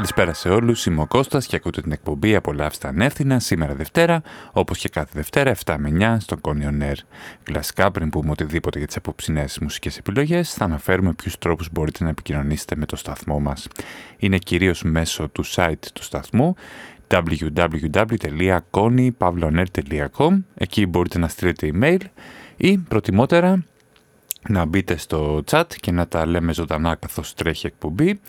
Καλησπέρα σε όλους. Είμαι ο Κώστας και ακούτε την εκπομπή Απολαύστε Ανεύθυνα σήμερα Δευτέρα, όπως και κάθε Δευτέρα 7 με 9 στο Conyon Air. Κλασικά, πριν πούμε οτιδήποτε για τις απόψινέ μουσικές επιλογές, θα αναφέρουμε ποιους τρόπους μπορείτε να επικοινωνήσετε με το σταθμό μας. Είναι κυρίως μέσω του site του σταθμού www.konypavlonair.com Εκεί μπορείτε να στείλετε email ή προτιμότερα να μπείτε στο chat και να τα λέμε ζωντανά καθώς τρέχει εκπομπή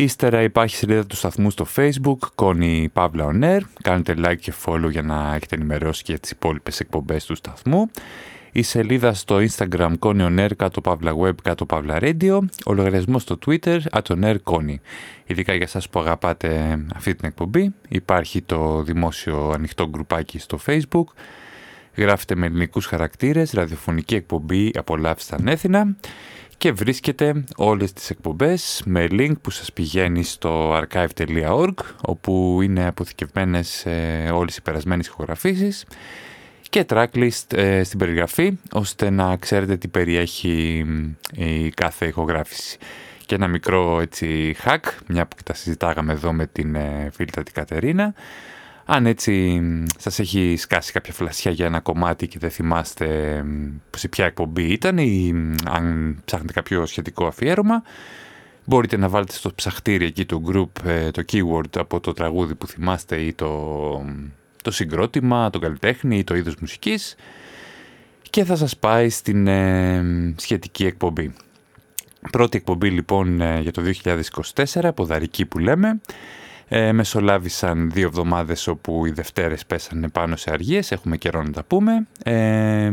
Ύστερα υπάρχει σελίδα του σταθμού στο facebook, Connie Pavla On Air. Κάνετε like και follow για να έχετε ενημερώσει και τις υπόλοιπες εκπομπές του σταθμού. Η σελίδα στο Instagram Connie On Air, κάτω Pavla Web, κάτω Pavla Radio. Ο λογαριασμός στο Twitter, On Connie. Ειδικά για σας που αγαπάτε αυτή την εκπομπή, υπάρχει το δημόσιο ανοιχτό γκρουπάκι στο facebook. Γράφετε με ελληνικούς χαρακτήρες, ραδιοφωνική εκπομπή «Απολαύστε ανέθινα» και βρίσκεται όλες τις εκπομπές με link που σας πηγαίνει στο archive.org όπου είναι αποθηκευμένες ε, όλες οι περασμένες ηχογραφήσεις και tracklist ε, στην περιγραφή ώστε να ξέρετε τι περιέχει η κάθε ηχογράφηση. Και ένα μικρό έτσι hack, μια που τα συζητάγαμε εδώ με την ε, φίλη την Κατερίνα, αν έτσι σας έχει σκάσει κάποια φλασιά για ένα κομμάτι και δεν θυμάστε σε ποια εκπομπή ήταν ή αν ψάχνετε κάποιο σχετικό αφιέρωμα, μπορείτε να βάλετε στο ψαχτήρι εκεί το group ε, το keyword από το τραγούδι που θυμάστε ή το, το συγκρότημα, τον καλλιτέχνη ή το είδος μουσικής και θα σας πάει στην ε, σχετική εκπομπή. Πρώτη εκπομπή λοιπόν ε, για το 2024, ποδαρική που λέμε, ε, μεσολάβησαν δύο εβδομάδες όπου οι Δευτέρες πέσανε πάνω σε αργίες, έχουμε καιρό να τα πούμε. Ε,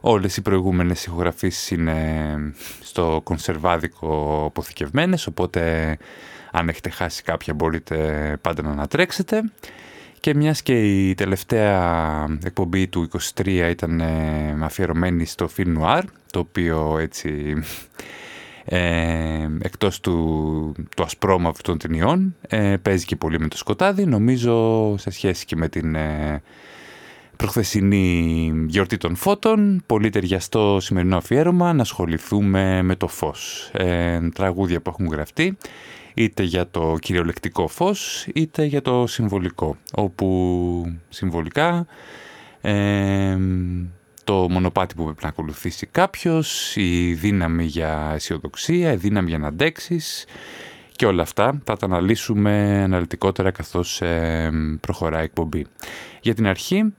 όλες οι προηγούμενες ηχογραφήσεις είναι στο κονσερβάδικο αποθηκευμένες, οπότε αν έχετε χάσει κάποια μπορείτε πάντα να ανατρέξετε. Και μιας και η τελευταία εκπομπή του 23 ήταν ε, αφιερωμένη στο film noir, το οποίο έτσι ε, εκτός του, του ασπρόμαυρου των ταινιών ε, παίζει και πολύ με το σκοτάδι νομίζω σε σχέση και με την ε, προχθεσινή γιορτή των φώτων πολύ ταιριαστό σημερινό αφιέρωμα να ασχοληθούμε με το φως. Ε, τραγούδια που έχουν γραφτεί είτε για το κυριολεκτικό φως είτε για το συμβολικό όπου συμβολικά ε, το μονοπάτι που πρέπει να ακολουθήσει κάποιος, η δύναμη για αισιοδοξία, η δύναμη για να αντέξεις και όλα αυτά θα τα αναλύσουμε αναλυτικότερα καθώς ε, προχωράει η εκπομπή. Για την αρχή,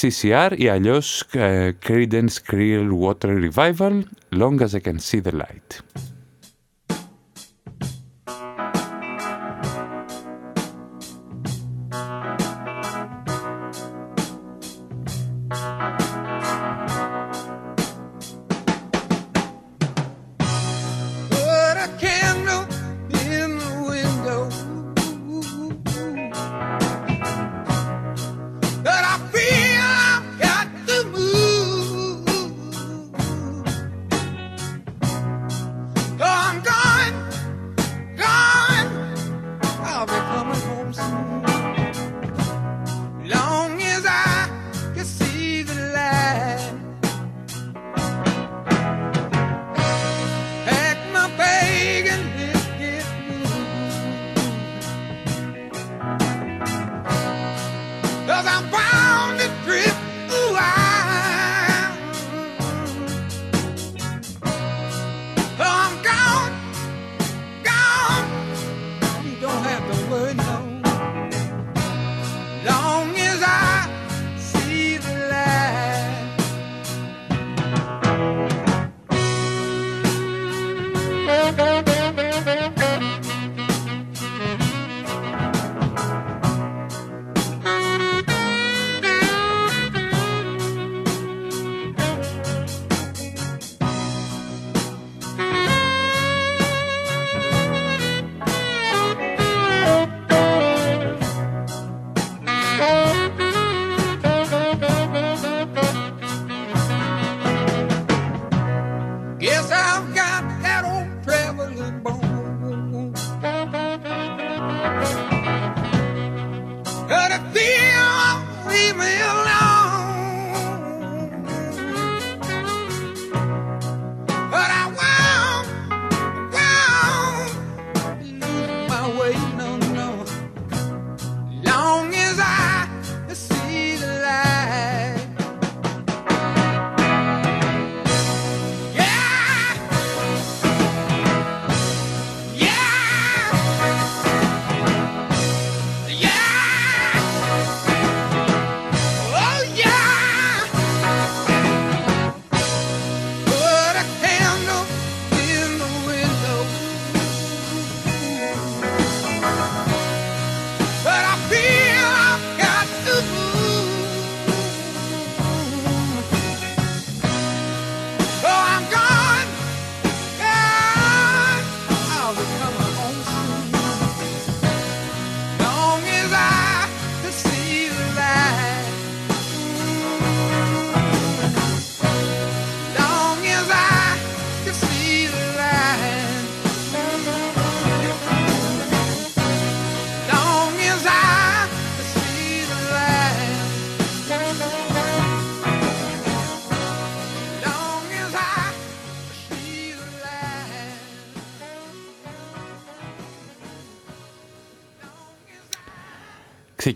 CCR ή αλλιώς ε, Creedence Water Revival, Long as I can see the light.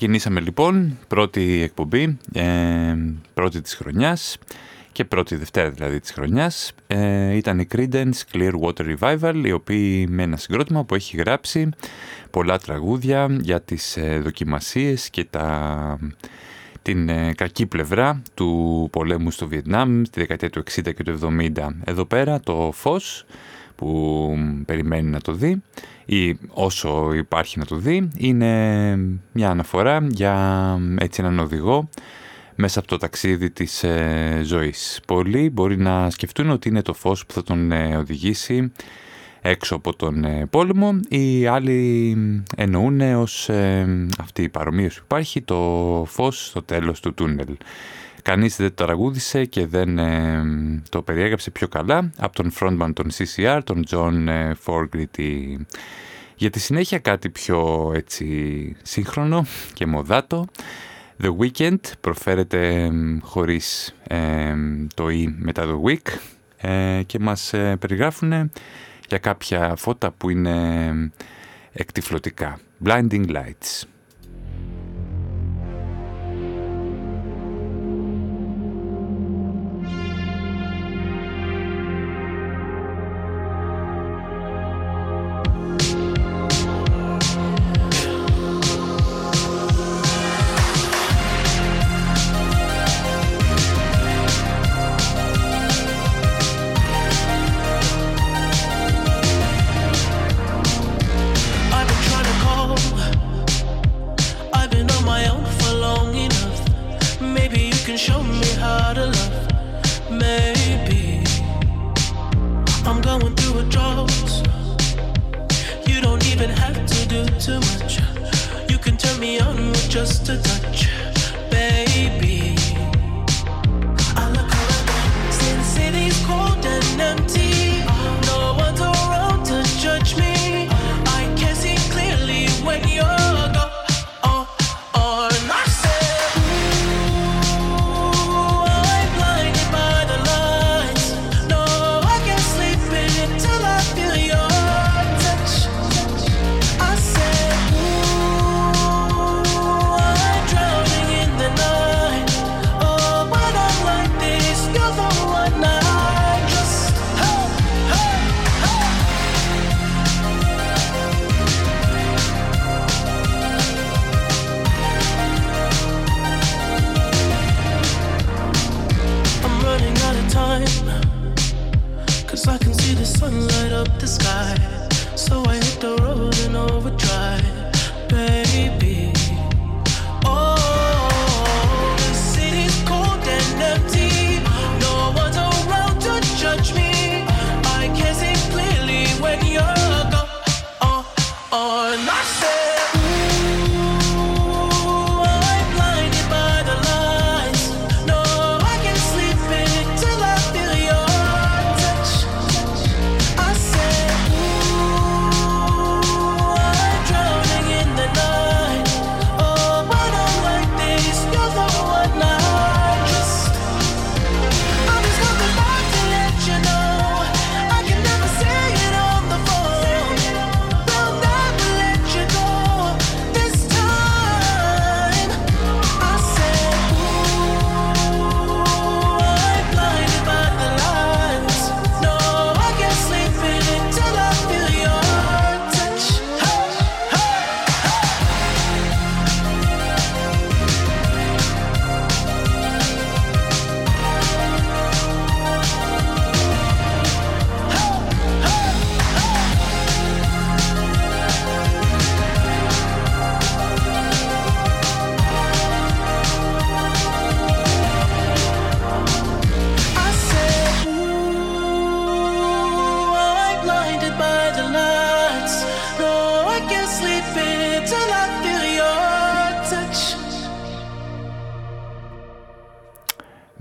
Ξεκινήσαμε λοιπόν πρώτη εκπομπή, ε, πρώτη της χρονιάς και πρώτη Δευτέρα δηλαδή της χρονιάς ε, ήταν η Creedence Clearwater Revival η οποία με ένα συγκρότημα που έχει γράψει πολλά τραγούδια για τις ε, δοκιμασίες και τα, την ε, κακή πλευρά του πολέμου στο Βιετνάμ στη δεκαετία του 60 και του 70. Εδώ πέρα το φως που περιμένει να το δει ή όσο υπάρχει να το δει είναι μια αναφορά για έτσι έναν οδηγό μέσα από το ταξίδι της ε, ζωής. Πολλοί μπορεί να σκεφτούν ότι είναι το φως που θα τον ε, οδηγήσει έξω από τον ε, πόλεμο. Οι άλλοι εννοούν ως ε, αυτή η παρομοίωση που υπάρχει το φως στο τέλος του τούνελ. Κανείς δεν το τραγούδισε και δεν το περιέγραψε πιο καλά από τον frontman των CCR, τον John Fogerty. Για τη συνέχεια κάτι πιο έτσι σύγχρονο και μοδάτο. The Weekend προφέρεται χωρίς το «η» μετά το «week» ε, και μας ε, περιγράφουν για κάποια φώτα που είναι εκτιφλωτικά. Blinding Lights.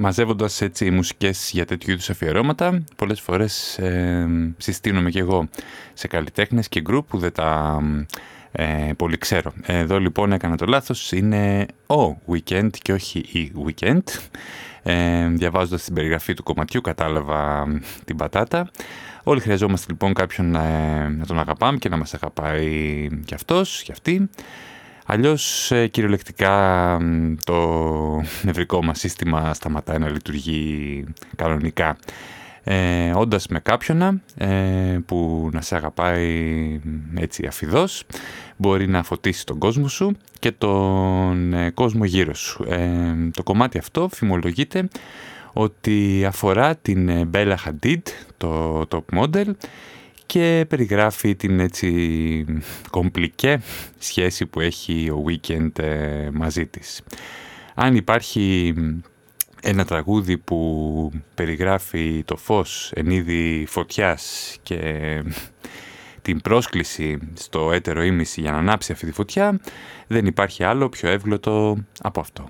Μαζεύοντας έτσι μουσικές για τέτοιου είδους αφιερώματα. Πολλές φορές ε, συστήνομαι και εγώ σε καλλιτέχνες και γκρουπ που δεν τα ε, πολύ ξέρω. Εδώ λοιπόν έκανα το λάθος, είναι ο Weekend και όχι η Weekend. Ε, διαβάζοντας την περιγραφή του κομματιού κατάλαβα την πατάτα. Όλοι χρειαζόμαστε λοιπόν κάποιον ε, να τον αγαπάμε και να μας αγαπάει και αυτός και αυτή. Αλλιώς ε, κυριολεκτικά το νευρικό μας σύστημα σταματάει να λειτουργεί κανονικά. Ε, όντας με κάποιον ε, που να σε αγαπάει έτσι αφιδός μπορεί να φωτίσει τον κόσμο σου και τον ε, κόσμο γύρω σου. Ε, το κομμάτι αυτό φημολογείται ότι αφορά την Bella Hadid, το top model και περιγράφει την έτσι κομπλικέ σχέση που έχει ο Weekend ε, μαζί της. Αν υπάρχει ένα τραγούδι που περιγράφει το φως εν είδη φωτιάς και την πρόσκληση στο έτερο ήμιση για να ανάψει αυτή τη φωτιά, δεν υπάρχει άλλο πιο εύγλωτο από αυτό.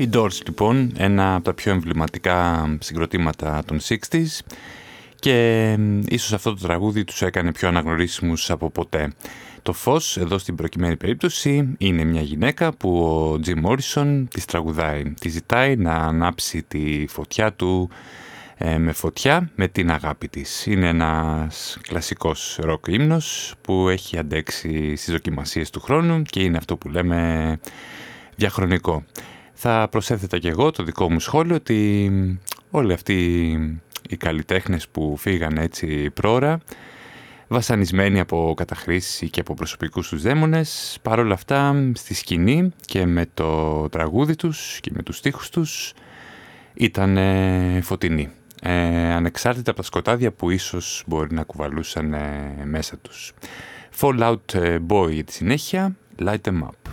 Οι Doors λοιπόν, ένα από τα πιο εμβληματικά συγκροτήματα των 60s και ίσως αυτό το τραγούδι τους έκανε πιο αναγνωρίσιμους από ποτέ. Το φως εδώ στην προκειμένη περίπτωση είναι μια γυναίκα που ο Jim Morrison της τραγουδάει. Της ζητάει να ανάψει τη φωτιά του ε, με φωτιά με την αγάπη της. Είναι ένας κλασικός ροκ ύμνος που έχει αντέξει στις δοκιμασίες του χρόνου και είναι αυτό που λέμε διαχρονικό. Θα προσέθετα και εγώ το δικό μου σχόλιο ότι όλοι αυτοί οι καλλιτέχνες που φύγαν έτσι πρόωρα, βασανισμένοι από καταχρήσεις και από προσωπικούς τους δαίμονες, παρόλα αυτά στη σκηνή και με το τραγούδι τους και με τους στίχους τους ήταν φωτεινοί. Ε, ανεξάρτητα από τα σκοτάδια που ίσως μπορεί να κουβαλούσαν μέσα τους. Fallout ε, Boy τη συνέχεια, Light Em Up.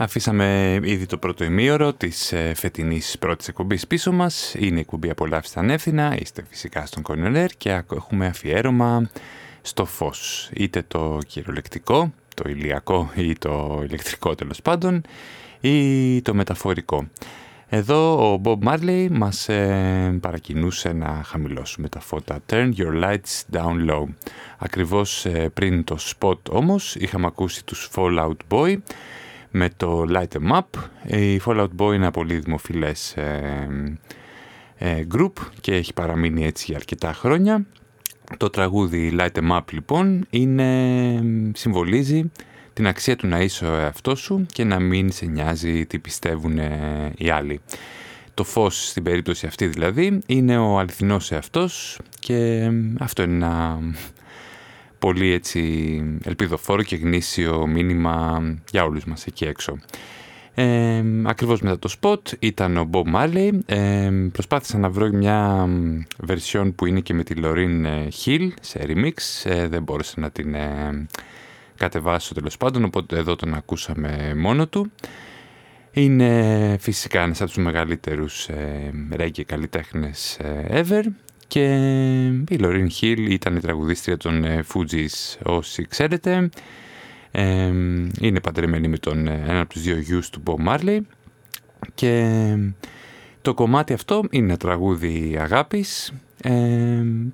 Αφήσαμε ήδη το πρώτο ημίωρο της ε, φετινής πρώτης εκπομπής πίσω μας. Είναι η εκπομπή Απολαύσης Ανεύθυνα, είστε φυσικά στον Κονιονέρ και έχουμε αφιέρωμα στο φως. Είτε το κυριολεκτικό, το ηλιακό ή το ηλεκτρικό τέλος πάντων, ή το μεταφορικό. Εδώ ο Bob Marley μας ε, παρακινούσε να χαμηλώσουμε τα φώτα. Turn your lights down low. Ακριβώς ε, πριν το spot όμως είχαμε ακούσει τους Fallout Boy με το Light Em Up. Η Fallout Boy είναι ένα πολύ δημοφιλές ε, ε, group και έχει παραμείνει έτσι για αρκετά χρόνια. Το τραγούδι Light Em Up λοιπόν είναι, συμβολίζει την αξία του να είσαι ο εαυτός σου και να μην σε νοιάζει τι πιστεύουν οι άλλοι. Το φως στην περίπτωση αυτή δηλαδή είναι ο αληθινός εαυτός και αυτό είναι ένα πολύ έτσι ελπιδοφόρο και γνήσιο μήνυμα για όλους μας εκεί έξω. Ε, ακριβώς μετά το spot ήταν ο Bob Marley. Ε, προσπάθησα να βρω μια βερσιόν που είναι και με τη Lorraine Hill σε remix. Ε, δεν μπόρεσα να την ε, κατεβάσω τέλος πάντων, οπότε εδώ τον ακούσαμε μόνο του. Είναι φυσικά ένας από τους μεγαλύτερους ε, reggae καλλιτέχνες ε, ever και η Λωρίν Χιλ ήταν η τραγουδίστρια των Fugees όσοι ξέρετε. είναι παντρεμένη με τον ένα από τους δύο γιους του Bob Marley και το κομμάτι αυτό είναι ένα τραγούδι αγάπης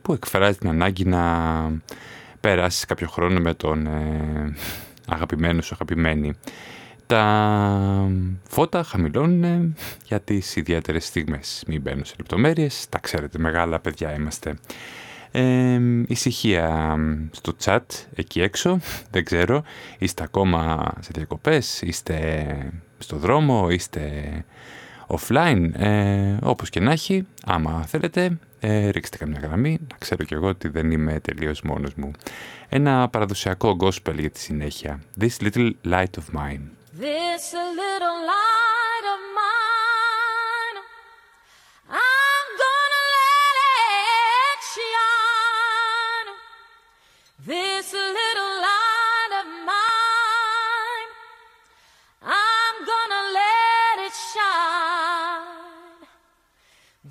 που εκφράζει την ανάγκη να περάσεις κάποιο χρόνο με τον ε, αγαπημένο σου αγαπημένη. Τα φώτα χαμηλώνουν για τις ιδιαίτερες στιγμές. Μην μπαίνω σε λεπτομέρειες, τα ξέρετε, μεγάλα παιδιά είμαστε. Ε, ησυχία στο chat εκεί έξω, δεν ξέρω, είστε ακόμα σε διακοπές, είστε στο δρόμο, είστε offline, ε, όπως και να έχει, άμα θέλετε, ε, ρίξτε καμιά γραμμή, να ξέρω κι εγώ ότι δεν είμαι τελείως μόνος μου. Ένα παραδοσιακό gospel για τη συνέχεια. This little light of mine. This little light of mine, I'm gonna let it shine. This little light of mine, I'm gonna let it shine.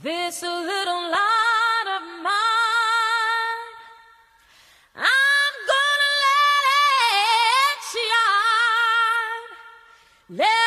This little light. Let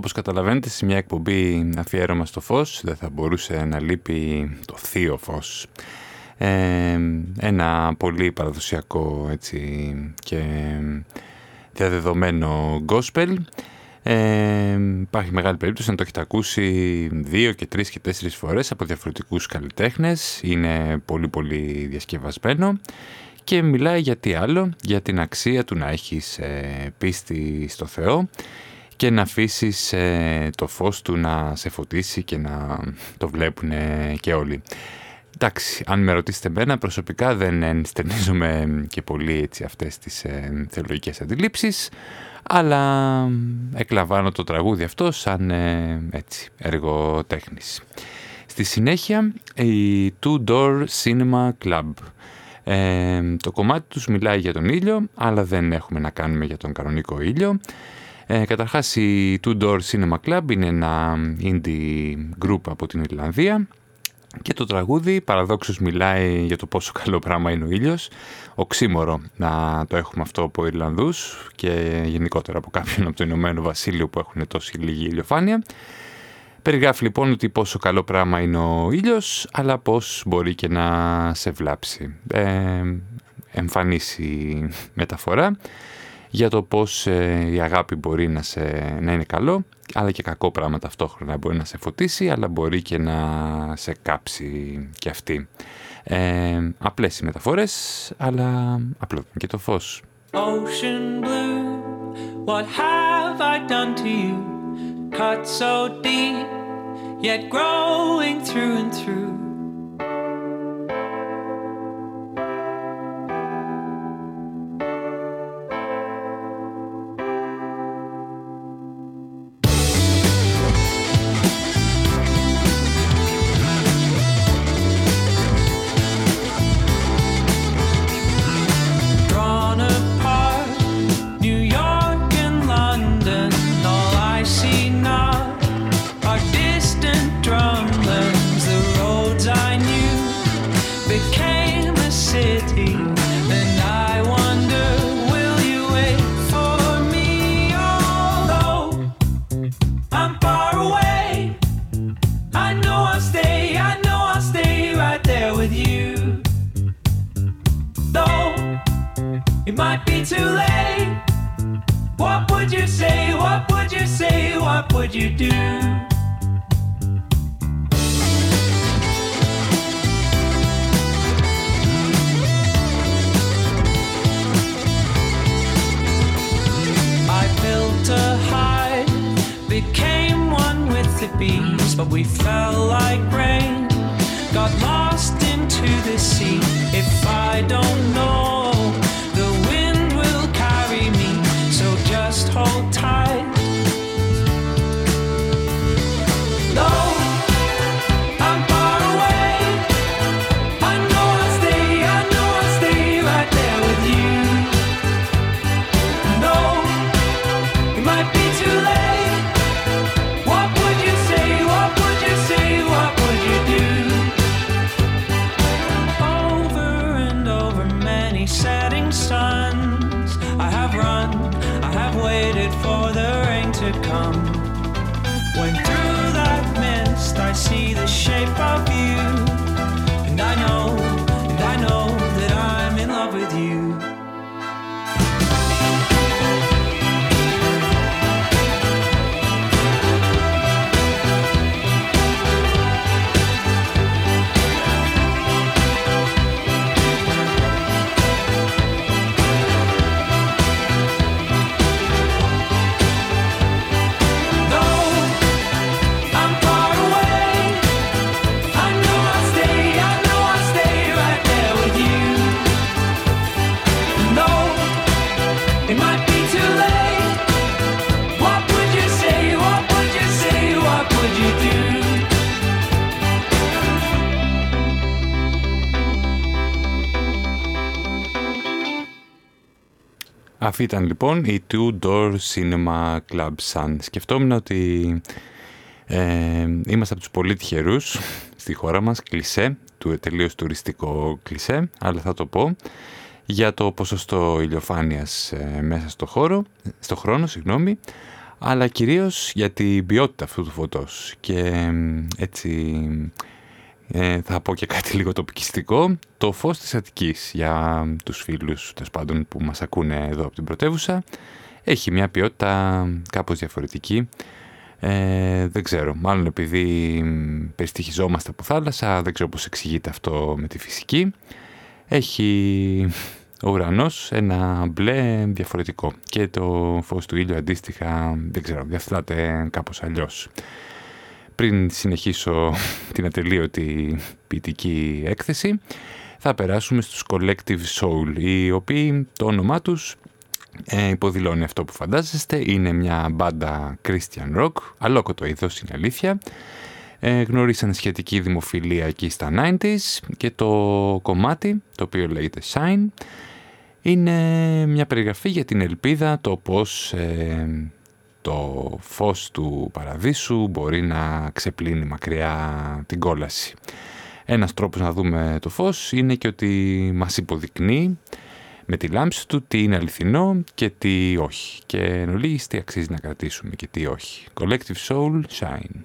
Όπως καταλαβαίνετε, σε μια εκπομπή αφιέρωμα στο φως δεν θα μπορούσε να λείπει το θείο φως. Ε, ένα πολύ παραδοσιακό έτσι, και διαδεδομένο gospel. Ε, υπάρχει μεγάλη περίπτωση να το έχετε ακούσει δύο και τρεις και τέσσερις φορές από διαφορετικούς καλλιτέχνες. Είναι πολύ πολύ διασκευασμένο και μιλάει για τι άλλο, για την αξία του να έχεις ε, πίστη στο Θεό και να αφήσεις ε, το φως του να σε φωτίσει και να το βλέπουν και όλοι. Εντάξει, αν με ρωτήσετε εμένα, προσωπικά δεν ενστερνίζομαι και πολύ έτσι αυτές τις ε, θεολογικές αντιλήψεις, αλλά εκλαμβάνω το τραγούδι αυτό σαν ε, έτσι, έργο τέχνης. Στη συνέχεια, η Two Door Cinema Club. Ε, το κομμάτι τους μιλάει για τον ήλιο, αλλά δεν έχουμε να κάνουμε για τον κανονικό ήλιο. Ε, καταρχάς η Two Door Cinema Club είναι ένα indie group από την Ιρλανδία και το τραγούδι παραδόξως μιλάει για το πόσο καλό πράγμα είναι ο ήλιος. Οξύμορο να το έχουμε αυτό από Ιρλανδούς και γενικότερα από κάποιον από το Ηνωμένο Βασίλειο που έχουν τόση λίγη ηλιοφάνεια. Περιγράφει λοιπόν ότι πόσο καλό πράγμα είναι ο ήλιος, αλλά πώς μπορεί και να σε βλάψει. Ε, εμφανίσει μεταφορά για το πώς ε, η αγάπη μπορεί να, σε, να είναι καλό, αλλά και κακό πράγμα ταυτόχρονα. Μπορεί να σε φωτίσει, αλλά μπορεί και να σε κάψει και αυτή. Ε, απλές οι μεταφορές, αλλά απλό και το φως. Ocean blue, what have I done to you? Cut so deep, yet growing through and through. Αυτή ήταν λοιπόν η Two Door Cinema Club Sun. Σκεφτόμουν ότι ε, είμαστε από τους πολύ τυχερούς στη χώρα μας, κλισέ, του τελείως τουριστικό κλισέ, αλλά θα το πω, για το ποσοστό ηλιοφάνειας ε, μέσα στο χώρο, στο χρόνο, συγγνώμη, αλλά κυρίως για την ποιότητα αυτού του φωτός και έτσι ε, θα πω και κάτι λίγο τοπικιστικό. Το φως της Αττικής για τους φίλους πάντων, που μας ακούνε εδώ από την πρωτεύουσα έχει μια ποιότητα κάπως διαφορετική. Ε, δεν ξέρω, μάλλον επειδή περιστοιχιζόμαστε από θάλασσα δεν ξέρω πώς εξηγείται αυτό με τη φυσική. Έχει ο ουρανός ένα μπλε διαφορετικό και το φως του ήλιου αντίστοιχα δεν ξέρω, διαθλάται κάπως αλλιώς. Πριν συνεχίσω την ατελείωτη ποιητική έκθεση θα περάσουμε στους Collective Soul οι οποίοι το όνομά τους ε, υποδηλώνει αυτό που φαντάζεστε είναι μια μπάντα Christian Rock αλόκοτο είδος είναι αλήθεια. Ε, γνώρισαν σχετική δημοφιλία εκεί στα 90s και το κομμάτι το οποίο λέγεται Shine είναι μια περιγραφή για την ελπίδα το πως ε, το φως του παραδείσου μπορεί να ξεπλύνει μακριά την κόλαση. Ένας τρόπος να δούμε το φως είναι και ότι μας υποδεικνύει με τη λάμψη του τι είναι αληθινό και τι όχι. Και εν τι αξίζει να κρατήσουμε και τι όχι. Collective Soul Shine.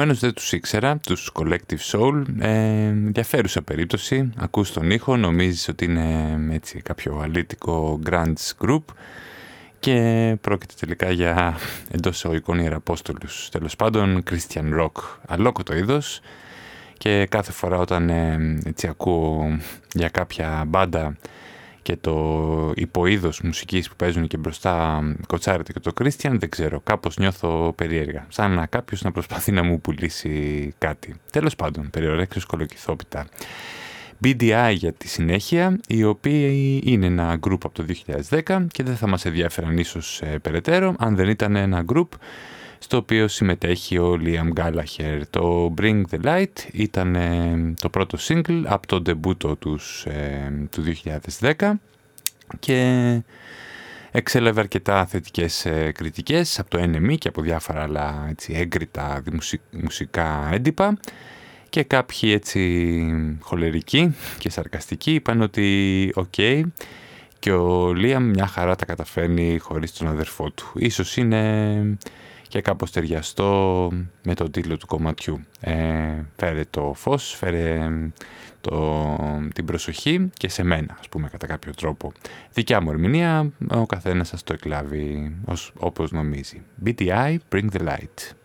Ομολογουμένως δεν τους ήξερα, τους Collective Soul. Ε, ενδιαφέρουσα περίπτωση. Ακούς τον ήχο, νομίζεις ότι είναι έτσι, κάποιο αλήτικο grunge group και πρόκειται τελικά για εντός εισαγωγικών ιεραπόστολους. Τέλος πάντων, Christian Rock, αλόκοτο είδος και κάθε φορά όταν ε, έτσι ακούω για κάποια μπάντα και το υποείδος μουσικής που παίζουν και μπροστά κοτσάρεται και το Christian δεν ξέρω, κάπως νιώθω περίεργα. Σαν να κάποιος να προσπαθεί να μου πουλήσει κάτι. Τέλος πάντων, περιορέξιος κολοκυθόπιτα BDI για τη συνέχεια, οι οποίοι είναι ένα group από το 2010 και δεν θα μας ενδιαφέραν ίσως ε, περαιτέρω αν δεν ήταν ένα group στο οποίο συμμετέχει ο Liam Gallagher. Το Bring the Light ήταν ε, το πρώτο single από το ντεμπούτο τους ε, του 2010 και εξέλαβε αρκετά θετικές ε, κριτικές από το NME και από διάφορα άλλα έτσι, έγκριτα μουσικά έντυπα και κάποιοι έτσι χολερικοί και σαρκαστικοί είπαν ότι οκ και ο Λίαμ μια χαρά τα καταφέρνει χωρίς τον αδερφό του. Ίσως είναι και κάπως ταιριαστό με τον τίτλο του κομματιού. Ε, φέρε το φως, φέρε το, την προσοχή και σε μένα, ας πούμε, κατά κάποιο τρόπο. Δικιά μου ερμηνεία, ο καθένας σας το εκλάβει ως, όπως νομίζει. BTI, Bring the Light.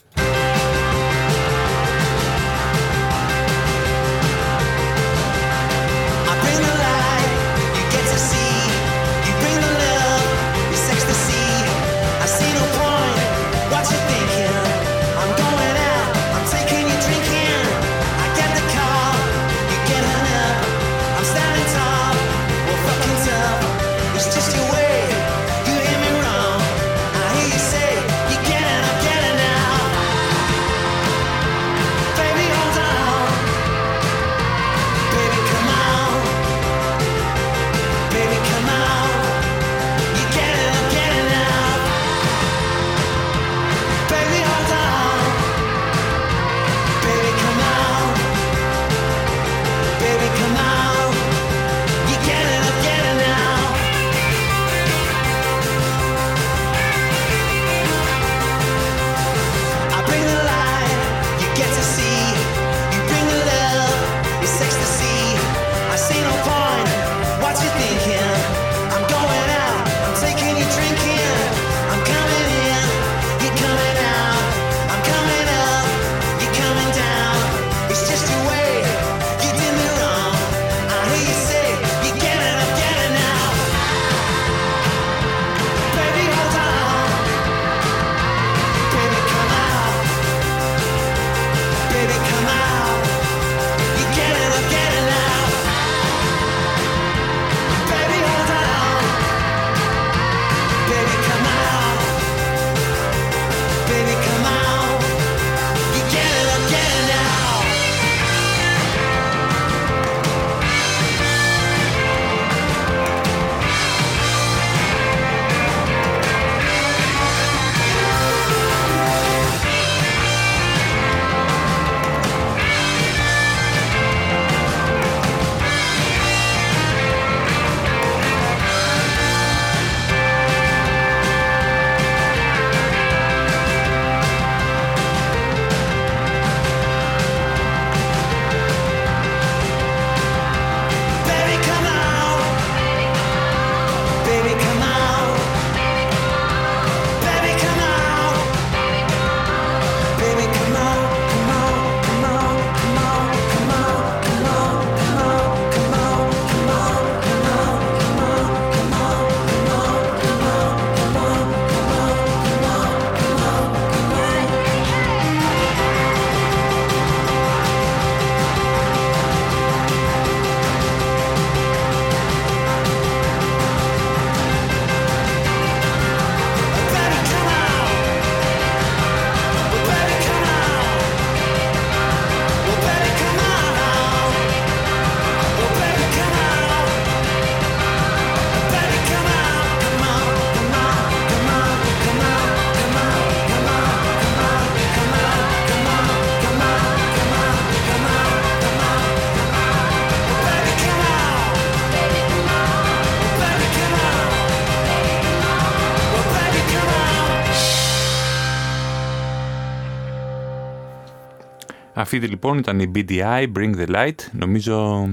Αυτή λοιπόν ήταν η BDI, Bring the Light, νομίζω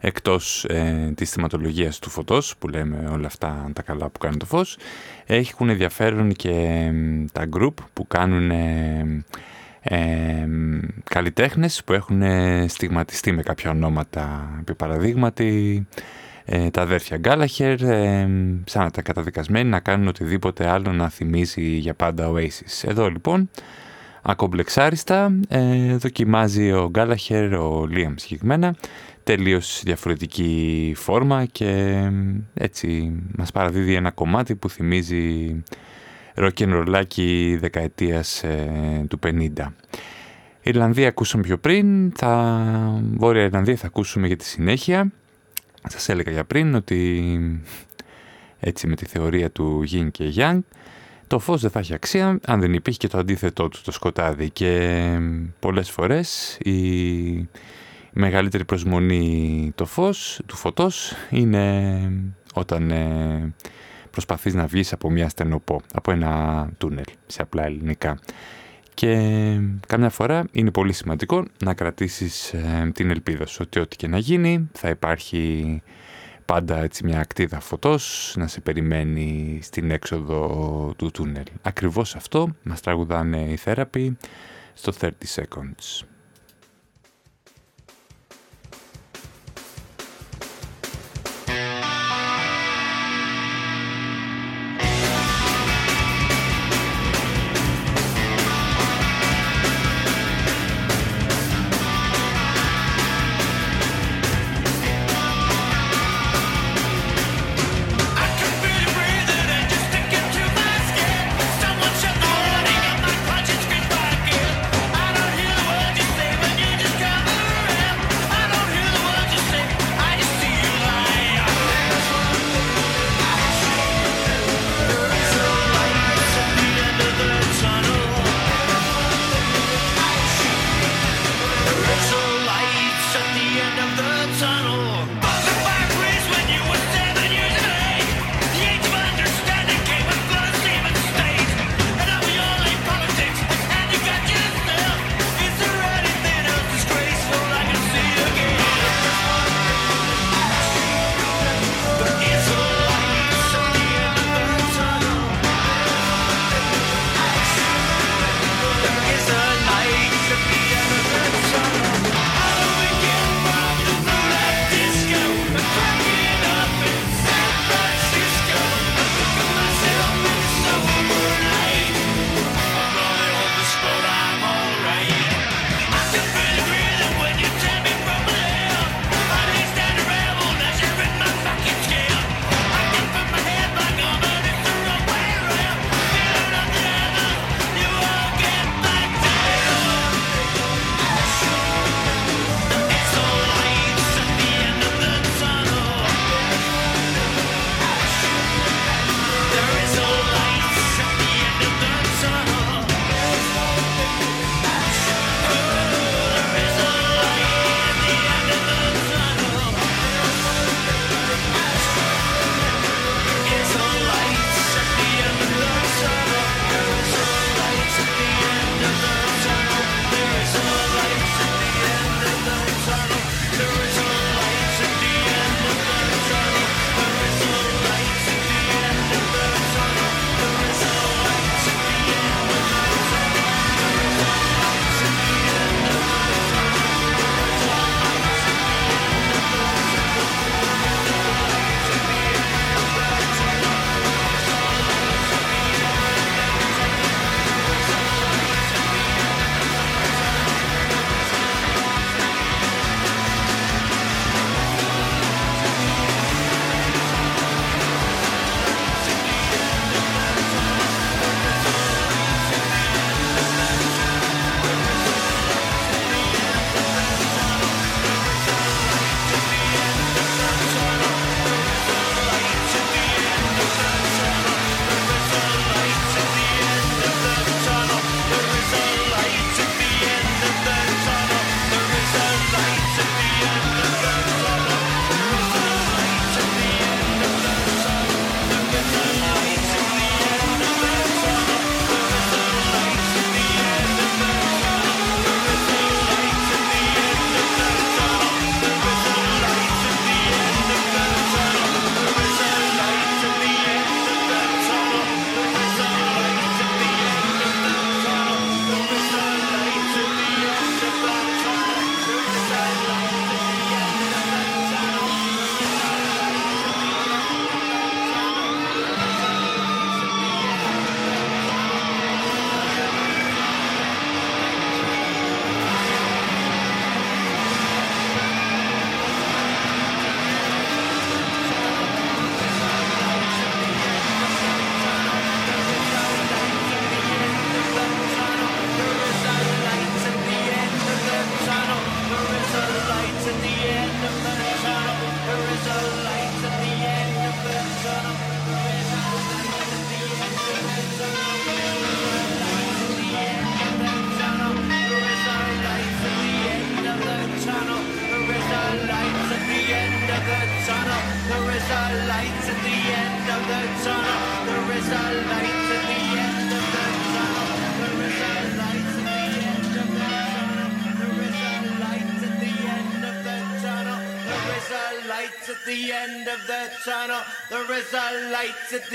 εκτός ε, της θεματολογίας του φωτός, που λέμε όλα αυτά τα καλά που κάνει το φως, έχουν ενδιαφέρον και τα group που κάνουν ε, ε, καλλιτέχνες που έχουν στιγματιστεί με κάποια ονόματα, επί παραδείγματι, ε, τα αδέρφια Γκάλαχερ, ε, σαν να τα καταδικασμένοι να κάνουν οτιδήποτε άλλο να θυμίζει για πάντα Oasis. Εδώ λοιπόν ακομπλεξάριστα ε, δοκιμάζει ο Γκάλαχερ, ο Λίαμ συγκεκριμένα, τελείως διαφορετική φόρμα και έτσι μας παραδίδει ένα κομμάτι που θυμίζει ροκενρολάκι δεκαετίας ε, του 50. Ιρλανδία ακούσαμε πιο πριν, θα... Βόρεια Ιρλανδία θα ακούσουμε για τη συνέχεια. Σας έλεγα για πριν ότι έτσι με τη θεωρία του Yin και Yang το φως δεν θα έχει αξία αν δεν υπήρχε και το αντίθετό του, το σκοτάδι. Και πολλές φορές η μεγαλύτερη προσμονή το φως, του φωτός είναι όταν ε, προσπαθείς να βγεις από μια στενοπό, από ένα τούνελ, σε απλά ελληνικά. Και καμιά φορά είναι πολύ σημαντικό να κρατήσεις ε, την ελπίδα σου ότι ό,τι και να γίνει θα υπάρχει πάντα έτσι μια ακτίδα φωτός να σε περιμένει στην έξοδο του τούνελ. Ακριβώς αυτό μας τραγουδάνε οι θέραποι στο 30 seconds.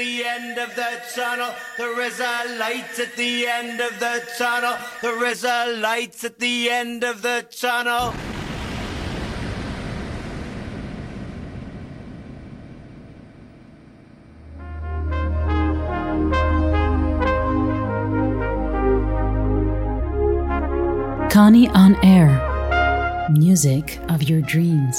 The end of the tunnel. There is a light at the end of the tunnel. There is a light at the end of the tunnel. Connie on Air. Music of your dreams.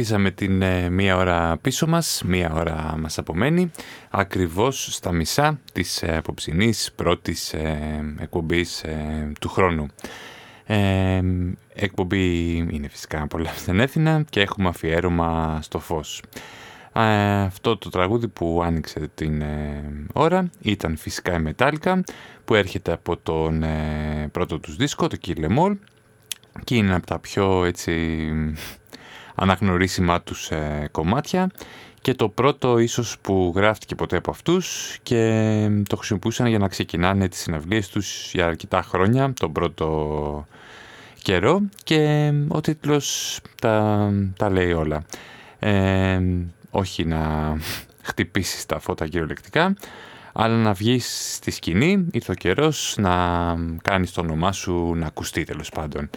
Αφήσαμε την ε, μία ώρα πίσω μας, μία ώρα μας απομένει, ακριβώς στα μισά της ε, απόψινής πρώτης ε, εκπομπής ε, του χρόνου. Ε, εκπομπή είναι φυσικά πολλά στενέθινα και έχουμε αφιέρωμα στο φως. αυτό το τραγούδι που άνοιξε την ώρα ήταν φυσικά η Μετάλλικα που έρχεται από τον πρώτο τους δίσκο, το Kill Em All και είναι από τα πιο έτσι αναγνωρίσιμά τους ε, κομμάτια και το πρώτο ίσως που γράφτηκε ποτέ από αυτούς και το χρησιμοποιούσαν για να ξεκινάνε τις συναυλίες τους για αρκετά χρόνια, τον πρώτο καιρό και ο τίτλος τα, τα λέει όλα. Ε, όχι να χτυπήσεις τα φώτα κυριολεκτικά, αλλά να βγεις στη σκηνή, ήρθε ο καιρός να κάνεις το όνομά σου να ακουστεί τέλος πάντων.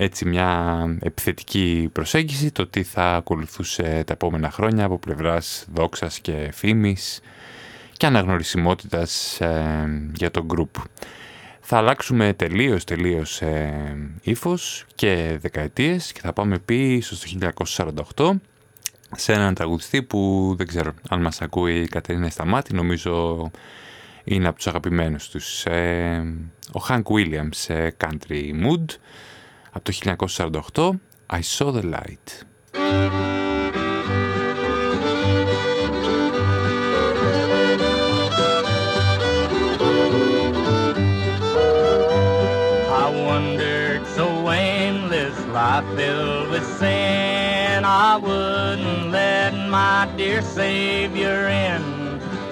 Έτσι μια επιθετική προσέγγιση το τι θα ακολουθούσε τα επόμενα χρόνια από πλευράς δόξας και φήμης και αναγνωρισιμότητας ε, για το group. Θα αλλάξουμε τελείως τελείως ε, ύφος και δεκαετίες και θα πάμε πίσω στο 1948 σε έναν τραγουδιστή που δεν ξέρω αν μας ακούει η Κατερίνα Σταμάτη, νομίζω είναι από τους αγαπημένους τους. Ε, ο Hank Williams σε Country Mood από το 1948, I Saw the Light. I wondered so aimless, life filled with sin. I wouldn't let my dear Savior in.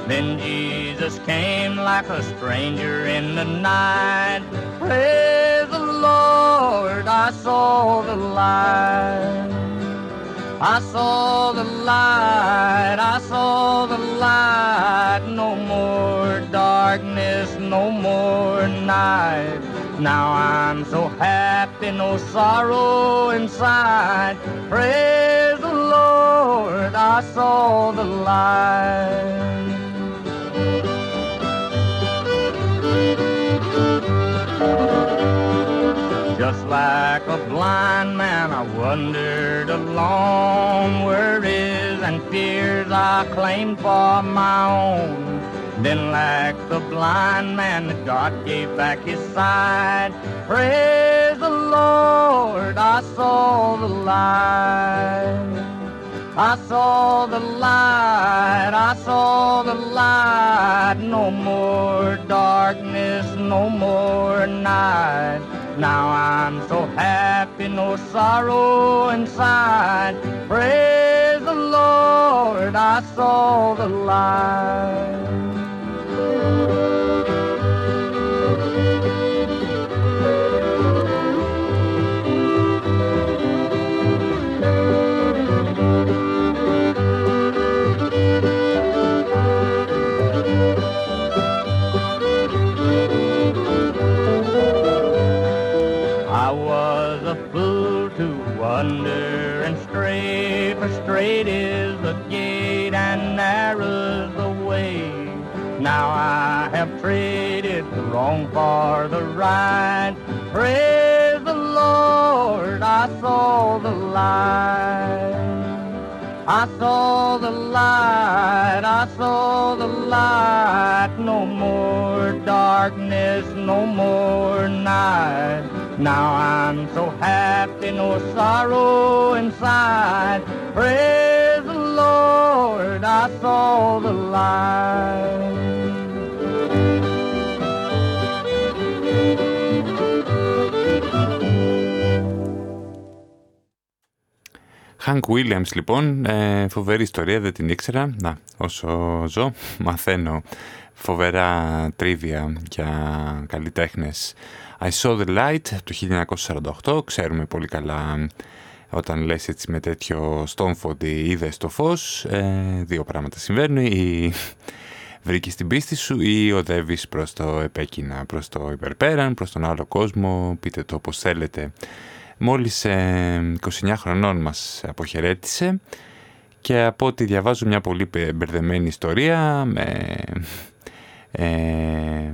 Then Jesus came like a stranger in the night. Praise the Lord, I saw the light. I saw the light, I saw the light. No more darkness, no more night. Now I'm so happy, no sorrow inside. Praise the Lord, I saw the light. Like a blind man, I wandered along worries and fears I claimed for my own. Then, like the blind man, God gave back his sight. Praise the Lord, I saw the light. I saw the light, I saw the light. No more darkness, no more night. Now I'm so happy, no sorrow inside. Praise the Lord, I saw the light. Straight is the gate and narrow's the way. Now I have traded the wrong for the right. Praise the Lord, I saw the light. I saw the light, I saw the light. No more darkness, no more night. Now I'm so happy, no sorrow inside. Praise the Lord, I saw the light. Hank Williams λοιπόν, ε, φοβερή ιστορία, δεν την ήξερα. Να, όσο ζω, μαθαίνω φοβερά τρίβια για καλλιτέχνες. I Saw the Light το 1948, ξέρουμε πολύ καλά όταν λες έτσι με τέτοιο στόμφοντι είδες το φως, ε, δύο πράγματα συμβαίνουν, ή βρήκες την πίστη σου ή οδεύεις προς το επέκεινα, προς το υπερπέραν, προς τον άλλο κόσμο, πείτε το όπως θέλετε. Μόλις ε, 29 χρονών μας αποχαιρέτησε. Και από ό,τι διαβάζω μια πολύ μπερδεμένη ιστορία με ε,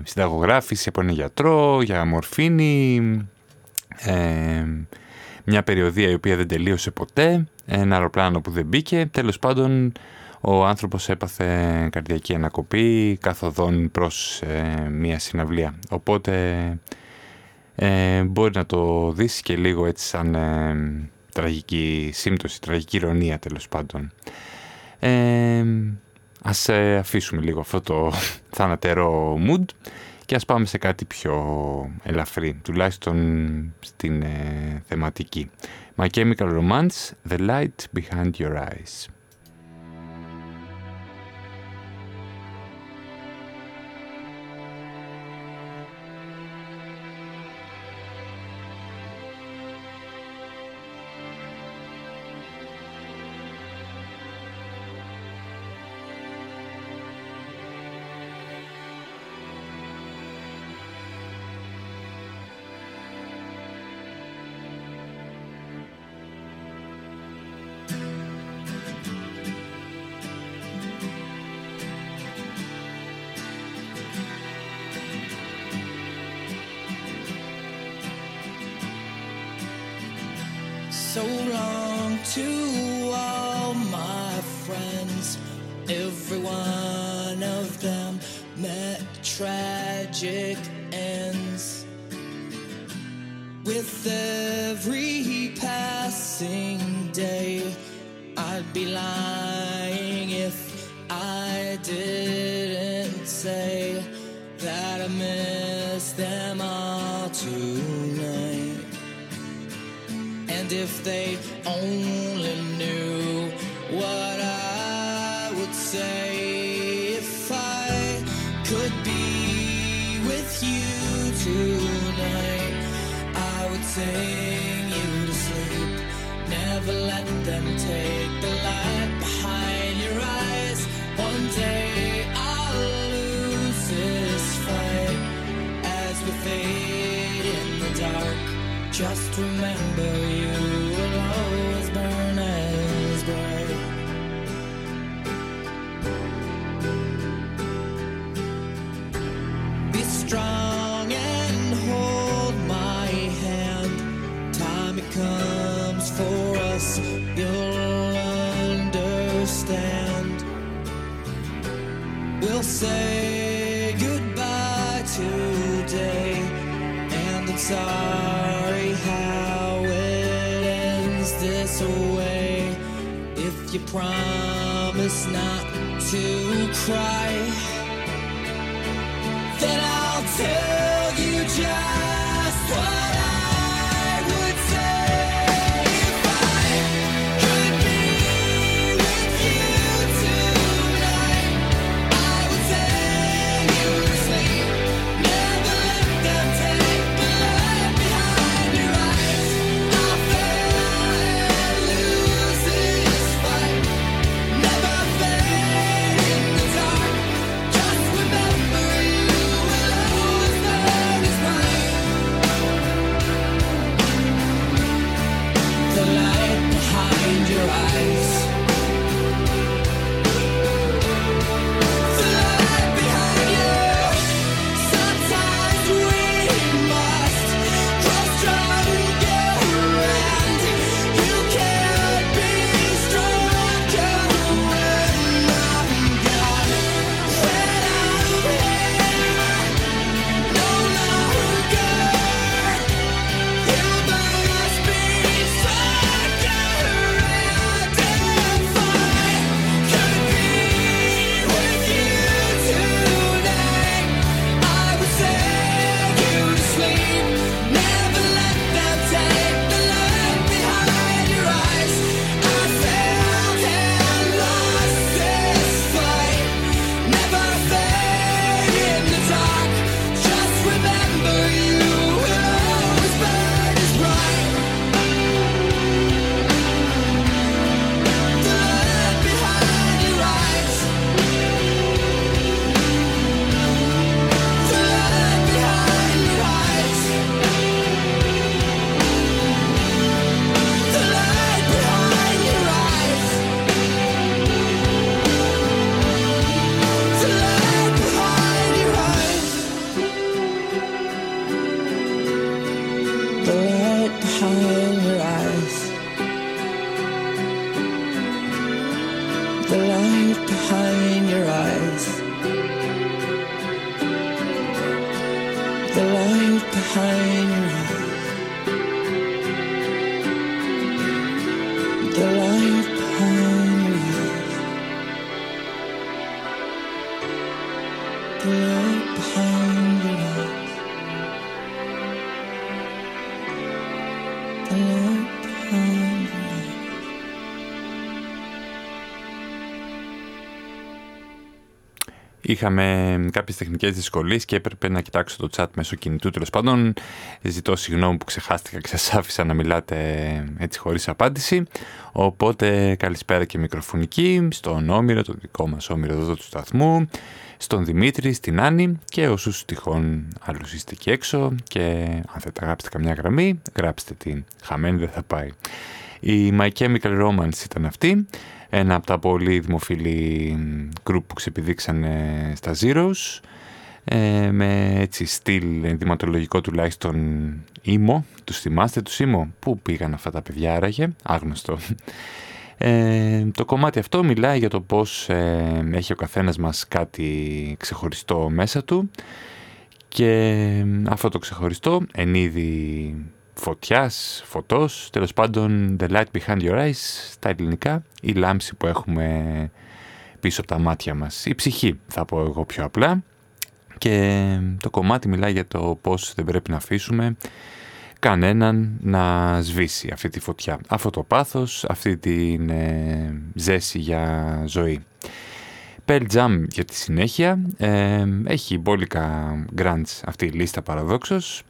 συνταγογράφηση από έναν γιατρό για μορφήνη, ε, μια περιοδία η οποία δεν τελείωσε ποτέ ένα αεροπλάνο που δεν μπήκε. Τέλος πάντων ο άνθρωπος έπαθε καρδιακή ανακοπή καθοδόν προς ε, μια συναυλία. Οπότε ε, μπορεί να το δεις και λίγο έτσι σαν ε, τραγική σύμπτωση, τραγική ηρωνία τέλος πάντων. Ε, ας αφήσουμε λίγο αυτό το θανατερό mood και ας πάμε σε κάτι πιο ελαφρύ, τουλάχιστον στην θεματική. My Chemical Romance, The Light Behind Your Eyes. sorry how it ends this way. If you promise not to cry, then I'll tell you just. Είχαμε κάποιες τεχνικές δυσκολίες και έπρεπε να κοιτάξω το chat μέσω κινητού. Τέλος πάντων, ζητώ συγγνώμη που ξεχάστηκα και σας άφησα να μιλάτε έτσι χωρίς απάντηση. Οπότε καλησπέρα και μικροφωνική στον Όμηρο, το δικό μας Όμηρο εδώ του σταθμού, στον Δημήτρη, στην Άννη και όσους τυχόν άλλους είστε εκεί έξω και αν θέλετε να γράψετε καμιά γραμμή, γράψτε την. Χαμένη δεν θα πάει. Η My Chemical Romance ήταν αυτή ένα από τα πολύ δημοφιλή γκρουπ που ξεπηδήξανε στα Zeros ε, με έτσι στυλ ενδυματολογικό τουλάχιστον ήμο, τους θυμάστε τους ήμο, πού πήγαν αυτά τα παιδιά άραγε, άγνωστο. Ε, το κομμάτι αυτό μιλάει για το πώς ε, έχει ο καθένας μας κάτι ξεχωριστό μέσα του και αυτό το ξεχωριστό εν είδη φωτιάς, φωτός, τέλος πάντων The Light Behind Your Eyes στα ελληνικά, η λάμψη που έχουμε πίσω από τα μάτια μας, η ψυχή θα πω εγώ πιο απλά. Και το κομμάτι μιλάει για το πώς δεν πρέπει να αφήσουμε κανέναν να σβήσει αυτή τη φωτιά, αυτό το πάθος, αυτή την ε, ζέση για ζωή. Pearl Jam για τη συνέχεια, ε, έχει μπόλικα grunge αυτή η λίστα παραδόξως,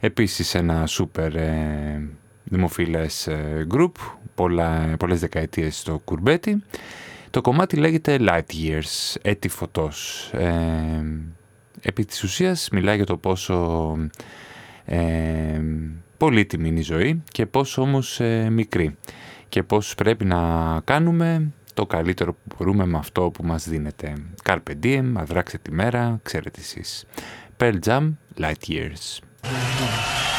Επίσης ένα σούπερ ε, δημοφιλές ε, group, πολλά, πολλές δεκαετίες στο κουρμπέτι. Το κομμάτι λέγεται Light Years, έτη φωτός. Ε, επί της ουσίας μιλάει για το πόσο ε, πολύτιμη είναι η ζωή και πόσο όμως ε, μικρή και πώς πρέπει να κάνουμε το καλύτερο που μπορούμε με αυτό που μας δίνεται. Carpe diem, αδράξτε τη μέρα, ξέρετε εσείς. Pearl Jam, Light Years. 何?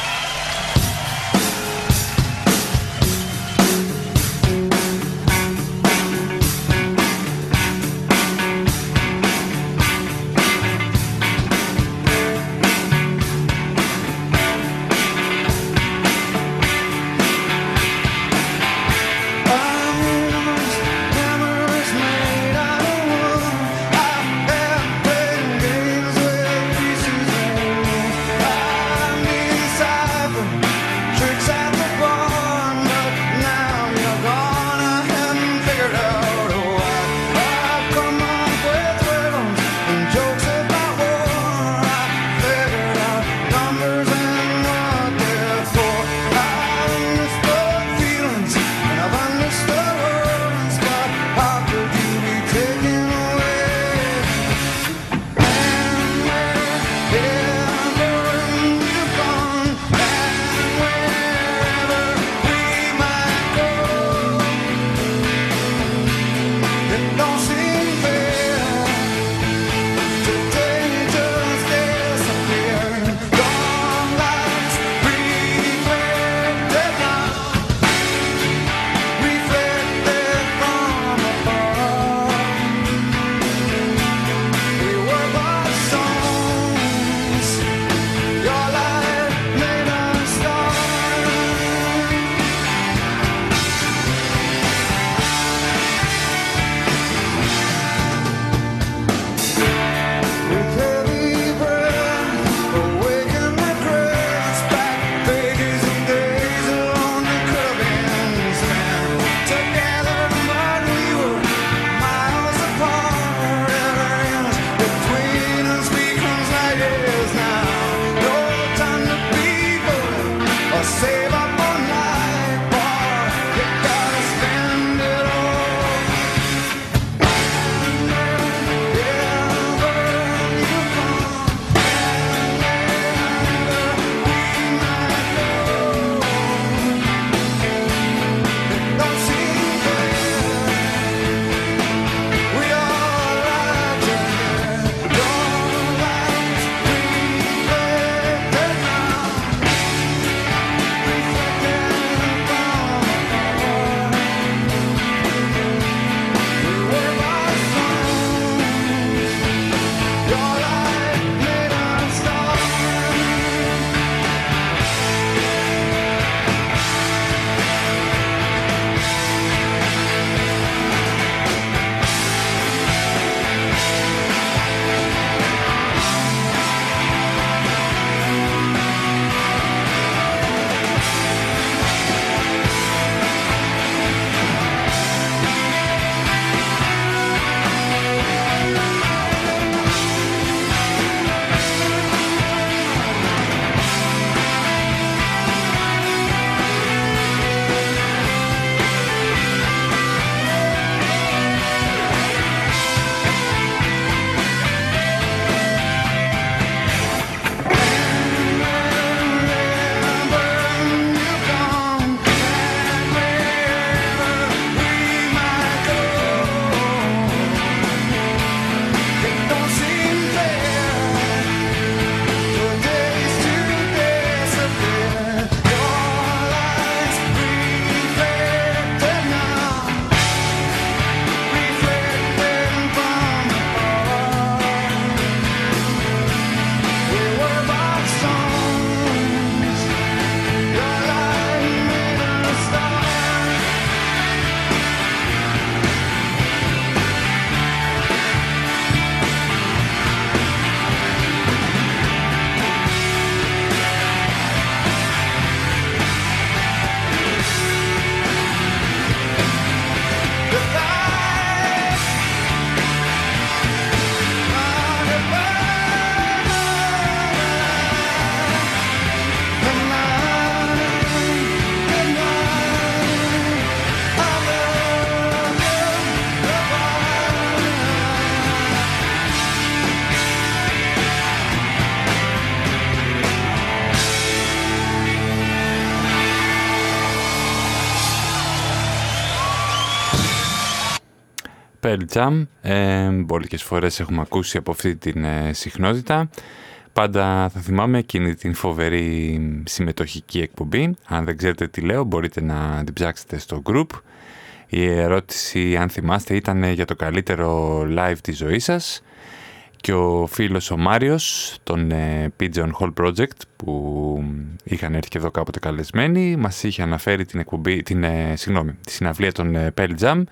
Jam, ε, πολλές φορές έχουμε ακούσει από αυτή την ε, συχνότητα. Πάντα θα θυμάμαι εκείνη την φοβερή συμμετοχική εκπομπή. Αν δεν ξέρετε τι λέω μπορείτε να την ψάξετε στο group. Η ερώτηση αν θυμάστε ήταν για το καλύτερο live της ζωής σας και ο φίλος ο Μάριος των ε, Pigeon Hall Project που είχαν έρθει εδώ κάποτε καλεσμένοι μας είχε αναφέρει την, εκπομπή, την, ε, συγγνώμη, τη συναυλία των ε, Pearl Jam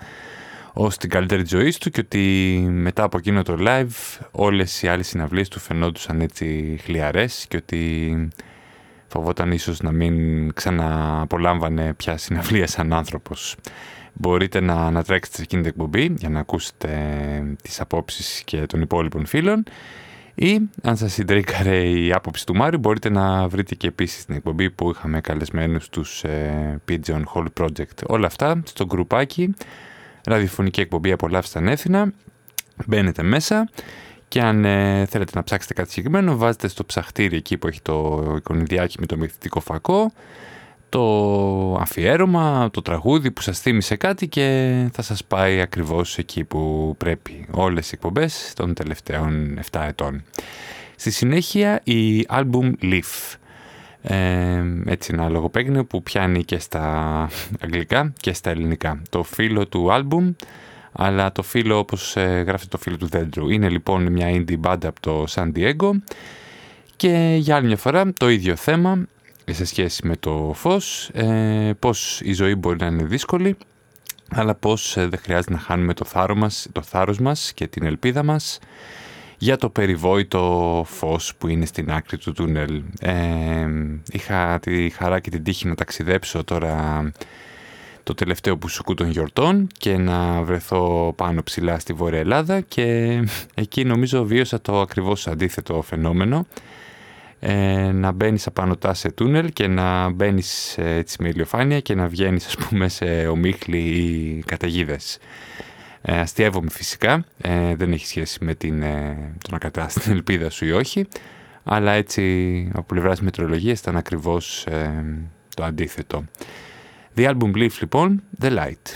ως την καλύτερη ζωής του και ότι μετά από εκείνο το live όλες οι άλλες συναυλίες του φαινόντουσαν έτσι χλιαρές και ότι φοβόταν ίσως να μην ξαναπολάμβανε πια συναυλία σαν άνθρωπος. Μπορείτε να ανατρέξετε σε εκείνη την εκπομπή για να ακούσετε τις απόψεις και των υπόλοιπων φίλων ή αν σας συντρίκαρε η άποψη του Μάριου μπορείτε να βρείτε και επίσης την εκπομπή που είχαμε καλεσμένους τους ε, Pigeon Hall Project. Όλα αυτά στο γκρουπάκι ραδιοφωνική εκπομπή Απολαύστα Ανέθινα. Μπαίνετε μέσα και αν ε, θέλετε να ψάξετε κάτι συγκεκριμένο βάζετε στο ψαχτήρι εκεί που έχει το εικονιδιάκι με το μυθιστικό φακό το αφιέρωμα, το τραγούδι που σας θύμισε κάτι και θα σας πάει ακριβώς εκεί που πρέπει. Όλες οι εκπομπές των τελευταίων 7 ετών. Στη συνέχεια η album Leaf. Ε, έτσι ένα λογοπαίγνιο που πιάνει και στα αγγλικά και στα ελληνικά. Το φύλλο του album αλλά το φύλλο όπως ε, γράφει το φύλλο του δέντρου. Είναι λοιπόν μια indie band από το San Diego και για άλλη μια φορά το ίδιο θέμα σε σχέση με το φως, ε, πώς η ζωή μπορεί να είναι δύσκολη, αλλά πώς ε, δεν χρειάζεται να χάνουμε το, θάρρο μας, το θάρρος μας και την ελπίδα μας για το περιβόητο φως που είναι στην άκρη του τούνελ. Ε, είχα τη χαρά και την τύχη να ταξιδέψω τώρα το τελευταίο που σου των γιορτών και να βρεθώ πάνω ψηλά στη Βόρεια Ελλάδα και εκεί νομίζω βίωσα το ακριβώς αντίθετο φαινόμενο ε, να μπαίνεις απανωτά σε τούνελ και να μπαίνεις έτσι με ηλιοφάνεια και να βγαίνεις ας πούμε σε ομίχλη ή καταιγίδες. Ε, αστείευομαι φυσικά, ε, δεν έχει σχέση με την, ε, το να κατάστην την ελπίδα σου ή όχι, αλλά έτσι από πλευράς μετρολογίας ήταν ακριβώς ε, το αντίθετο. The album Belief λοιπόν, The Light.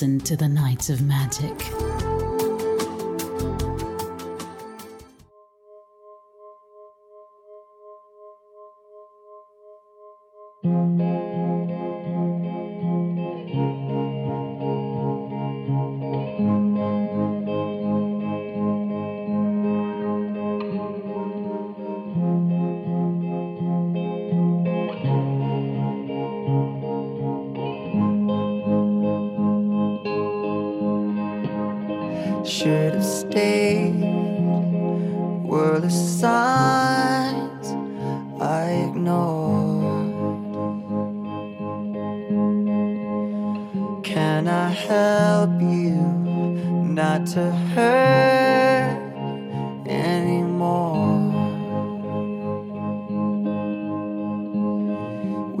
Listen to the Nights of Magic.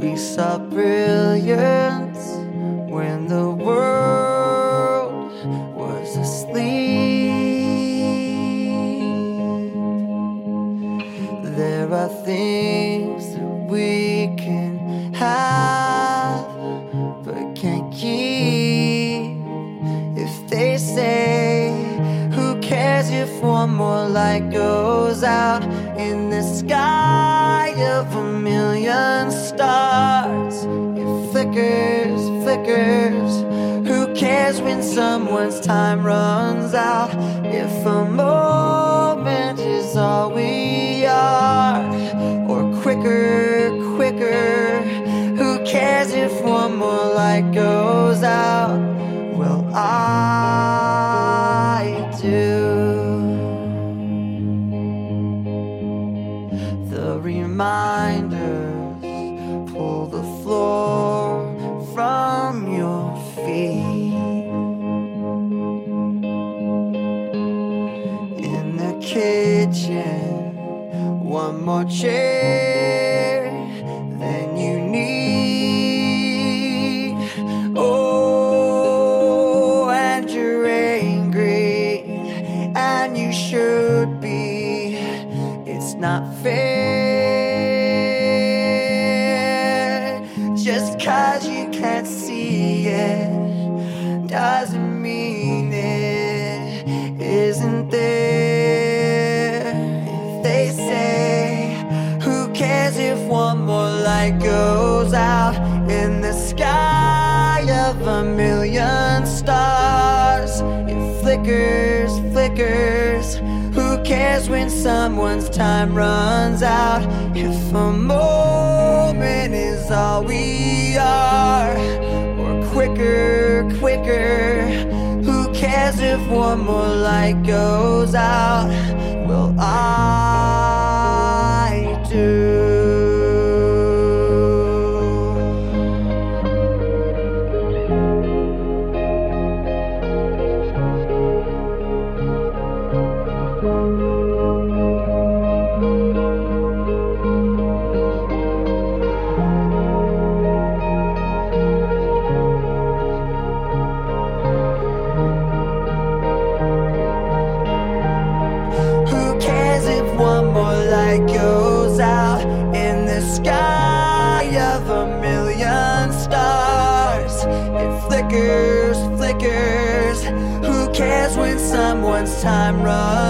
We saw brilliance when the world was asleep. There are things that we can have but can't keep. If they say, Who cares if one more light goes out flickers, flickers. Who cares when someone's time runs out? If a moment is all we are, or quicker, quicker. Who cares if one more light goes out? Someone's time runs out? If a moment is all we are, or quicker, quicker. Who cares if one more light goes out? Time runs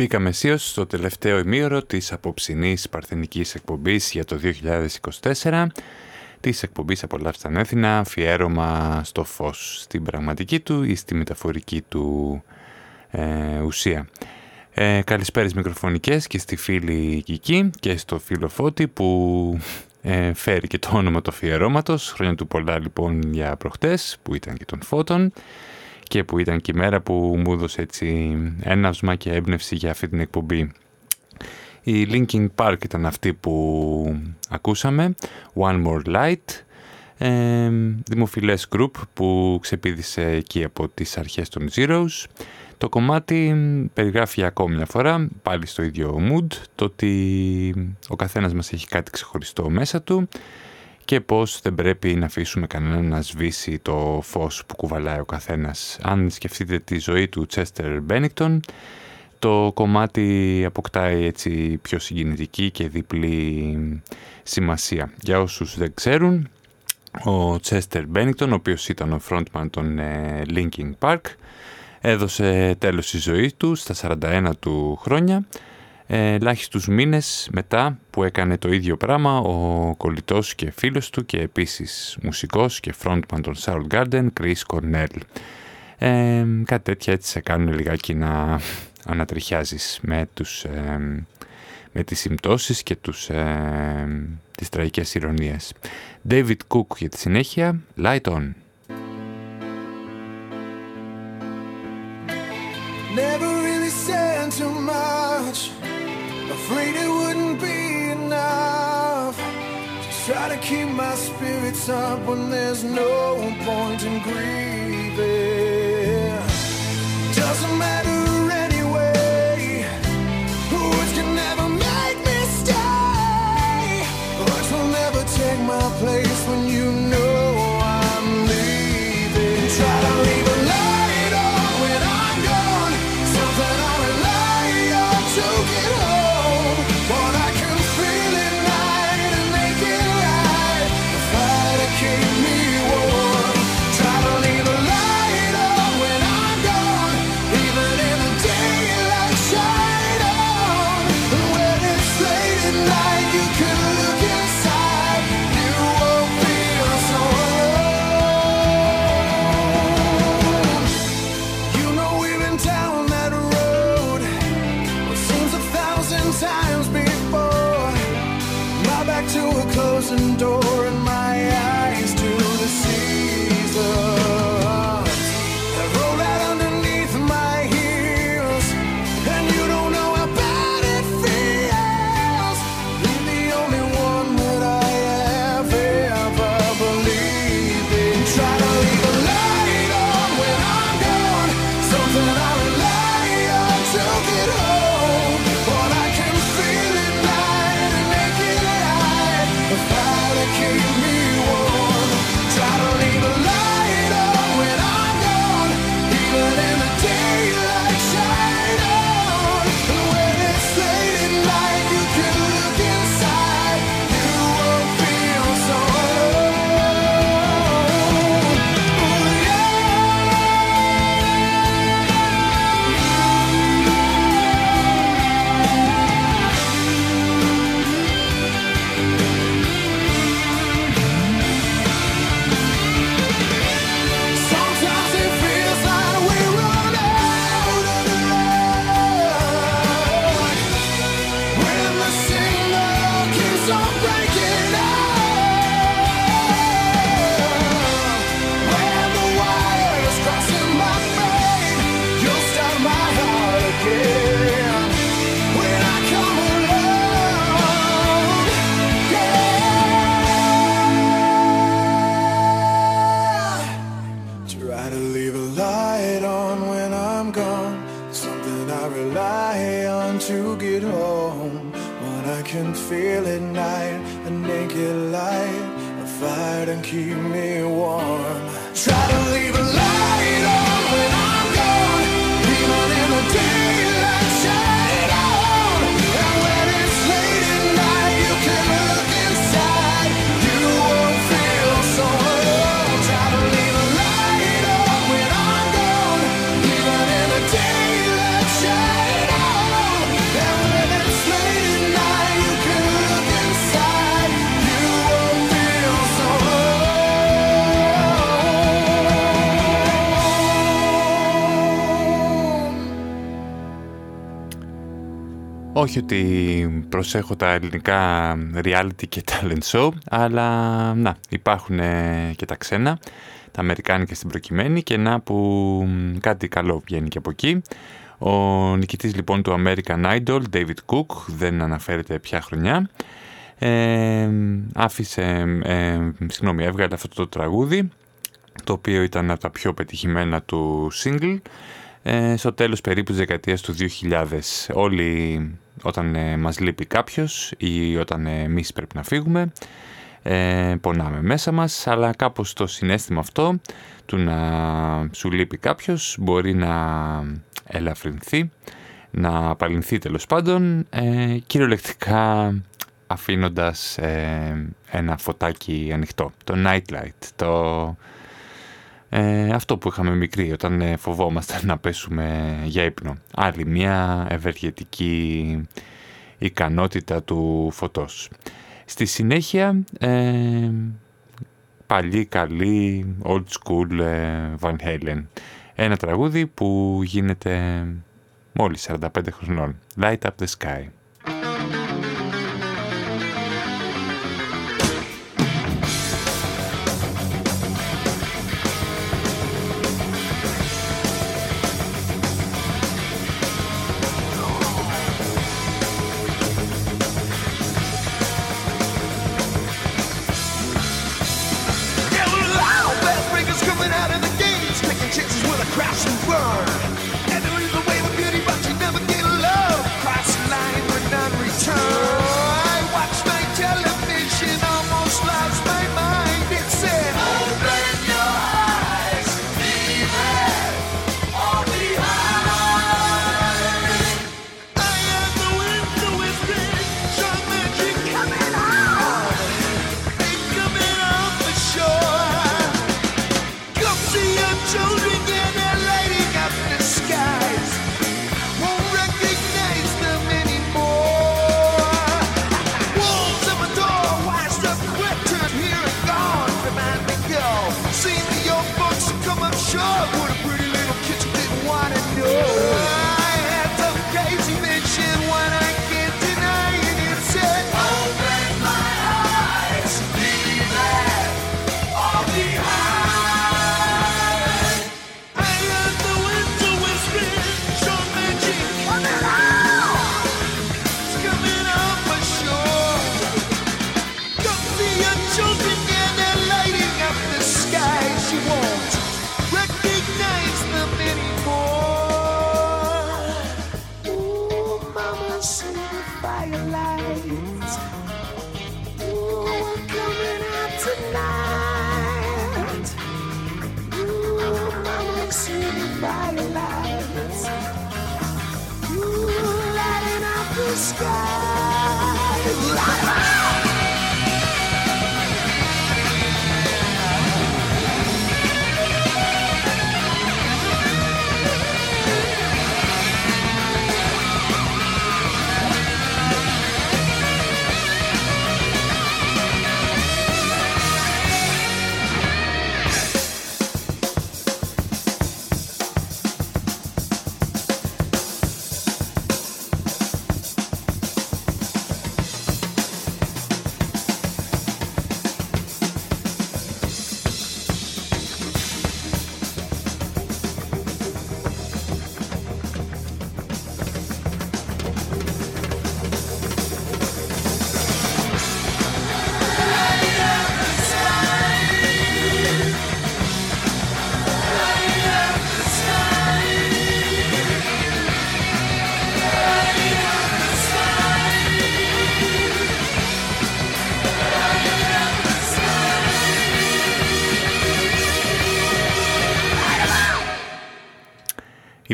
Μπήκαμε αισίως στο τελευταίο ημίωρο της απόψινής παρθενικής εκπομπής για το 2024 της εκπομπής «Απολαύστα Ανέθινα» αφιέρωμα στο φως, στην πραγματική του ή στη μεταφορική του ε, ουσία. Ε, καλησπέρες μικροφωνικές και στη φίλη Κική και στο φίλο Φώτη που ε, φέρει και το όνομα του αφιερώματος. Χρόνια του πολλά λοιπόν για προχτές που ήταν και των φώτων και που ήταν και η μέρα που μου έδωσε έτσι έναυσμα και έμπνευση για αυτή την εκπομπή. Η Linkin Park ήταν αυτή που ακούσαμε, One More Light. Ε, δημοφιλές group που ξεπίδησε εκεί από τις αρχές των Zeros. Το κομμάτι περιγράφει ακόμη μια φορά, πάλι στο ίδιο mood, το ότι ο καθένας μας έχει κάτι ξεχωριστό μέσα του και πως δεν πρέπει να αφήσουμε κανέναν να σβήσει το φως που κουβαλάει ο καθένας. Αν σκεφτείτε τη ζωή του Chester Bennington, το κομμάτι αποκτάει έτσι πιο συγκινητική και διπλή σημασία. Για όσους δεν ξέρουν, ο Chester Bennington, ο οποίος ήταν ο frontman των ε, Linkin Park, έδωσε τέλος στη ζωή του στα 41 του χρόνια ελάχιστους μήνες μετά που έκανε το ίδιο πράγμα ο κολλητός και φίλος του και επίσης μουσικός και frontman των Soundgarden, Chris Cornell. Ε, κάτι τέτοια έτσι σε κάνουν λιγάκι να ανατριχιάζεις με, τους, ε, με τις συμπτώσεις και τους, ε, τις τραγικές ηρωνίες. David Cook για τη συνέχεια, Light On. Never really said too much. Afraid it wouldn't be enough. Just try to keep my spirits up when there's no point in grieving. Όχι ότι προσέχω τα ελληνικά reality και talent show, αλλά να, υπάρχουν ε, και τα ξένα, τα αμερικάνικα στην προκειμένη και να που μ, κάτι καλό βγαίνει και από εκεί. Ο νικητής λοιπόν του American Idol, David Cook, δεν αναφέρεται ποια χρονιά, ε, άφησε, ε, συγγνώμη, έβγαλε αυτό το τραγούδι το οποίο ήταν από τα πιο πετυχημένα του single ε, στο τέλος περίπου της δεκαετίας του 2000 όλοι όταν ε, μας λείπει κάποιος ή όταν ε, εμείς πρέπει να φύγουμε ε, πονάμε μέσα μας αλλά κάπως το συνέστημα αυτό του να σου λείπει κάποιος μπορεί να ελαφρυνθεί να απαλληλθεί τέλος πάντων ε, κυριολεκτικά αφήνοντας ε, ένα φωτάκι ανοιχτό το nightlight το ε, αυτό που είχαμε μικρή όταν ε, φοβόμαστε να πέσουμε για ύπνο. Άλλη μια ευεργετική ικανότητα του φωτός. Στη συνέχεια, ε, παλιή, καλή, old school ε, Van Halen. Ένα τραγούδι που γίνεται μόλις 45 χρονών. Light up the sky.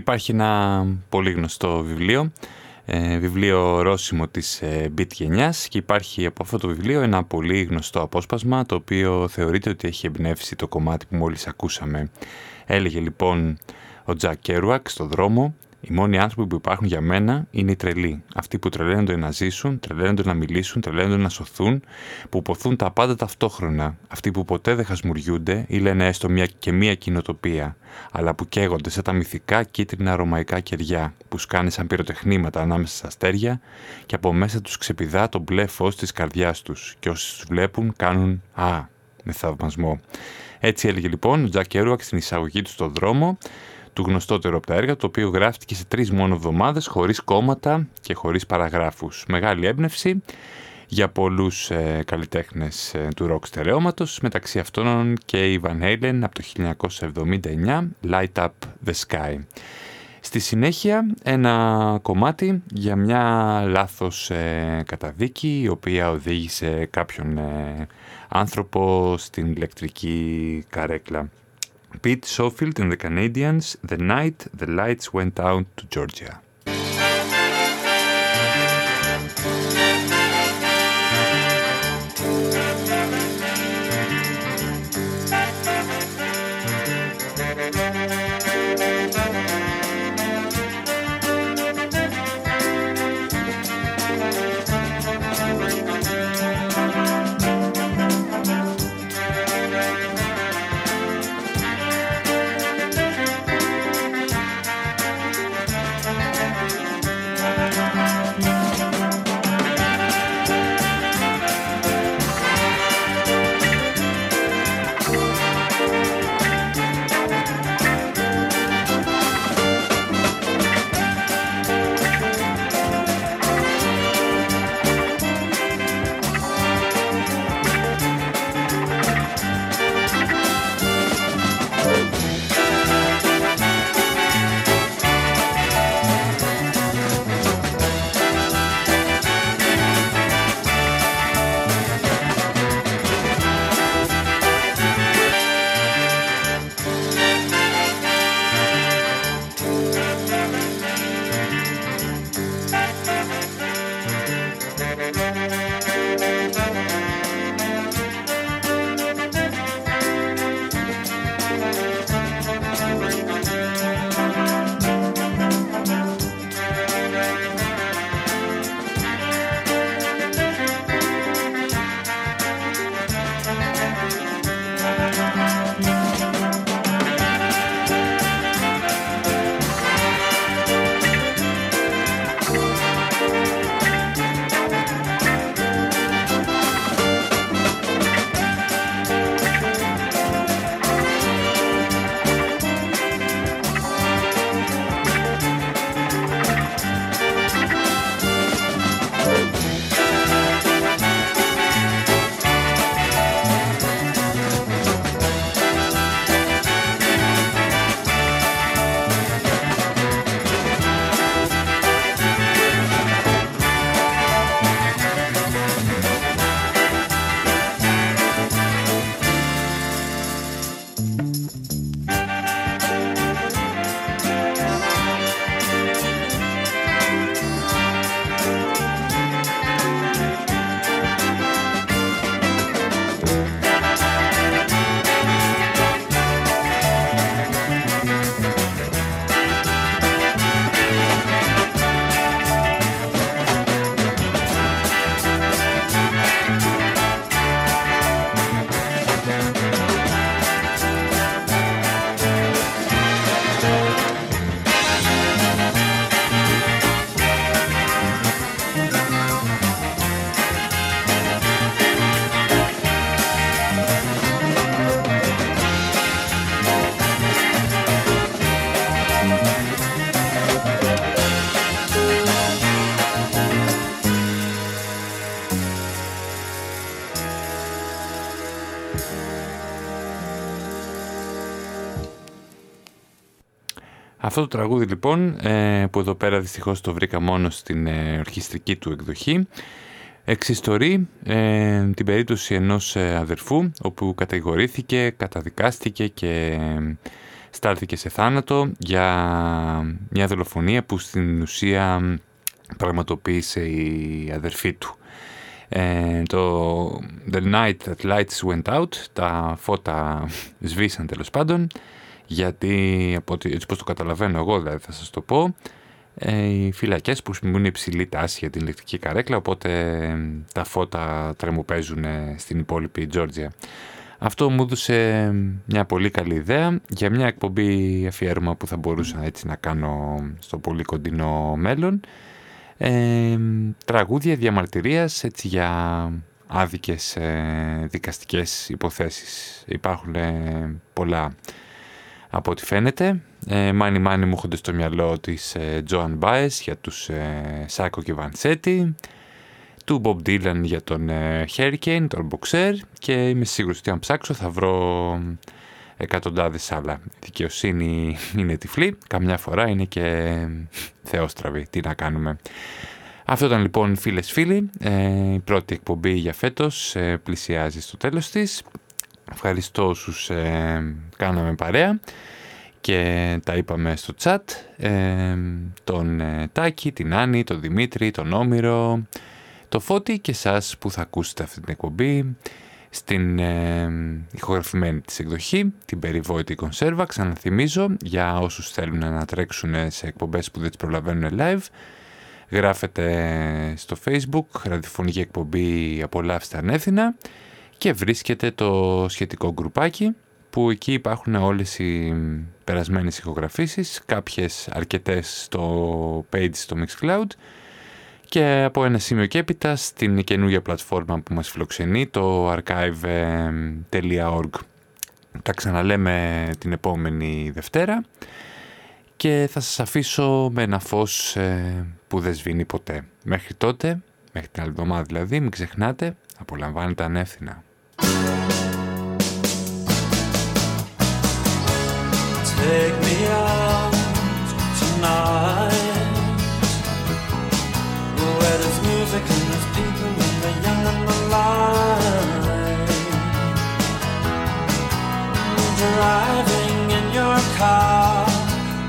Υπάρχει ένα πολύ γνωστό βιβλίο, ε, βιβλίο ορόσημο της ε, Beat γενιάς και υπάρχει από αυτό το βιβλίο ένα πολύ γνωστό απόσπασμα το οποίο θεωρείται ότι έχει εμπνεύσει το κομμάτι που μόλις ακούσαμε. Έλεγε λοιπόν ο Τζακ Κέρουακ στο δρόμο οι μόνοι άνθρωποι που υπάρχουν για μένα είναι οι τρελοί. Αυτοί που τρελαίνονται να ζήσουν, τρελαίνονται να μιλήσουν, τρελαίνονται να σωθούν, που ποθούν τα πάντα ταυτόχρονα. Αυτοί που ποτέ δεν χασμουριούνται ή λένε έστω μια και μία κοινοτοπία, αλλά που καίγονται σε τα μυθικά κίτρινα ρωμαϊκά κεριά, που σκάνε σαν πυροτεχνήματα ανάμεσα στα αστέρια και από μέσα τους ξεπηδά το μπλε φως της καρδιάς τους και όσοι τους βλέπουν κάνουν «Α» με θαυμασμό. Έτσι έλεγε λοιπόν ο Τζακ Κέρουακ στην εισαγωγή του στον δρόμο του γνωστότερου από τα έργα, το οποίο γράφτηκε σε τρεις μόνο εβδομάδες, χωρίς κόμματα και χωρίς παραγράφους. Μεγάλη έμπνευση. για πολλούς ε, καλλιτέχνες ε, του ροκ στερεώματος, μεταξύ αυτών και οι Van Halen από το 1979, Light Up the Sky. Στη συνέχεια ένα κομμάτι για μια λάθος ε, καταδίκη η οποία οδήγησε κάποιον ε, άνθρωπο στην ηλεκτρική καρέκλα. Pete Sofield and the Canadians, The Night the Lights Went Out to Georgia. Αυτό το τραγούδι λοιπόν, ε, που εδώ πέρα δυστυχώς το βρήκα μόνο στην ε, ορχιστρική του εκδοχή, εξιστορεί ε, την περίπτωση ενός αδερφού, όπου κατηγορήθηκε, καταδικάστηκε και στάλθηκε σε θάνατο για μια δολοφονία που στην ουσία πραγματοποίησε η αδερφή του. το The Night That Lights Went Out, τα φώτα σβήσαν τέλος πάντων, γιατί από ότι, έτσι πως το καταλαβαίνω εγώ δηλαδή θα σας το πω ε, οι φυλακές που σημειώνουν υψηλή τάση για την ηλεκτρική καρέκλα οπότε τα φώτα τρεμοπαίζουν στην υπόλοιπη Τζόρτζια. Αυτό μου έδωσε μια πολύ καλή ιδέα για μια εκπομπή αφιέρωμα που θα μπορούσα έτσι να κάνω στο πολύ κοντινό μέλλον. Ε, τραγούδια διαμαρτυρίας έτσι για άδικες ε, δικαστικές υποθέσεις. Υπάρχουν πολλά από ό,τι φαίνεται. Ε, μάνι μάνι μου έχονται στο μυαλό της ε, Joan Baez για τους ε, Σάκο και Βανσέτη. του Bob Dylan για τον ε, Hurricane, τον Boxer και είμαι σίγουρος ότι αν ψάξω θα βρω εκατοντάδες άλλα. Η δικαιοσύνη είναι τυφλή, καμιά φορά είναι και θεόστραβη. Τι να κάνουμε. Αυτό ήταν λοιπόν φίλες φίλοι, ε, η πρώτη εκπομπή για φέτος ε, πλησιάζει στο τέλος της. Ευχαριστώ όσους κάναμε παρέα και τα είπαμε στο chat. τον Τάκη, την Άννη, τον Δημήτρη, τον Όμηρο, το Φώτη και σας που θα ακούσετε αυτή την εκπομπή στην ε, ηχογραφημένη της εκδοχή, την περιβόητη κονσέρβα, ξαναθυμίζω για όσους θέλουν να τρέξουν σε εκπομπές που δεν τις προλαβαίνουν live. Γράφετε στο facebook, ραδιοφωνική εκπομπή «Απολαύστε ανέθινα» και βρίσκεται το σχετικό γκρουπάκι που εκεί υπάρχουν όλες οι περασμένες ηχογραφήσεις, κάποιες αρκετές στο page στο Mixcloud και από ένα σημείο και έπειτα στην καινούργια πλατφόρμα που μας φιλοξενεί, το archive.org. Τα ξαναλέμε την επόμενη Δευτέρα και θα σας αφήσω με ένα φως ε, που δεν σβήνει ποτέ. Μέχρι τότε, μέχρι την άλλη εβδομάδα δηλαδή, μην ξεχνάτε, απολαμβάνετε ανεύθυνα. Take me out tonight where there's music and there's people and the young and the light. Driving in your car,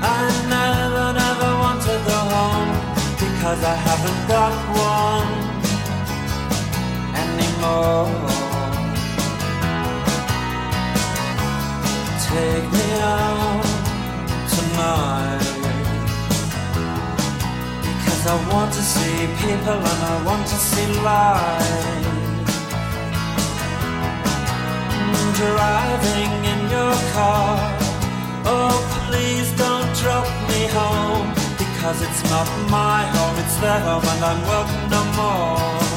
I never, never want to go home because I haven't got one anymore. Take me out tonight. Because I want to see people and I want to see life. Driving in your car, oh please don't drop me home because it's not my home, it's their home and I'm welcome no more.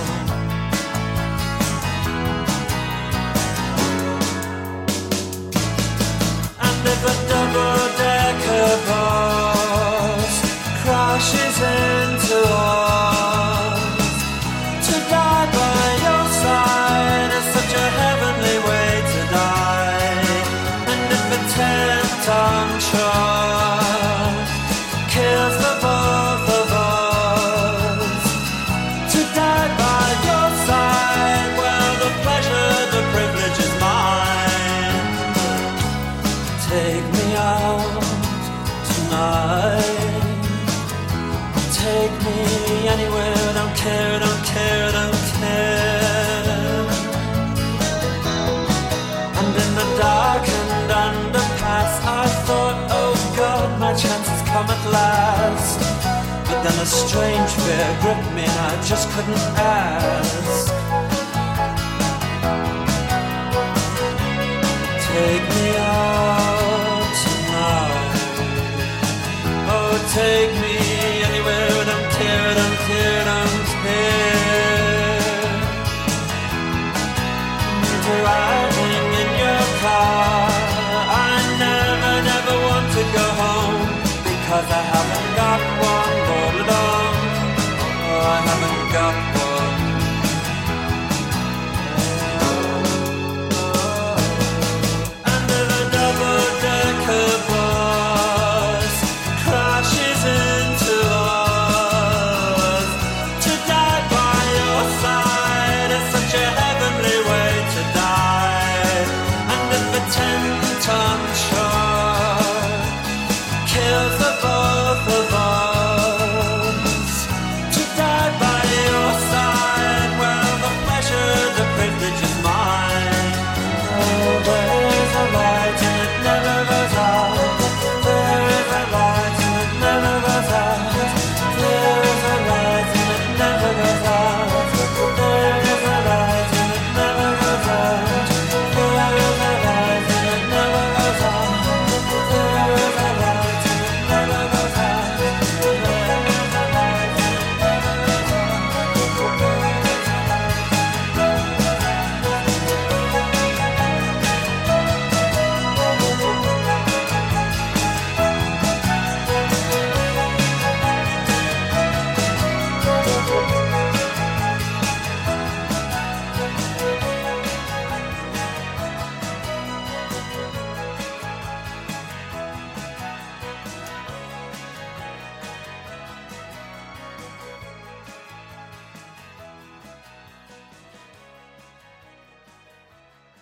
say. Gripped me and I just couldn't ask. Take me out tonight. Oh, take me anywhere, don't care, don't care, don't care. Driving in your car, I never, never want to go home because I up.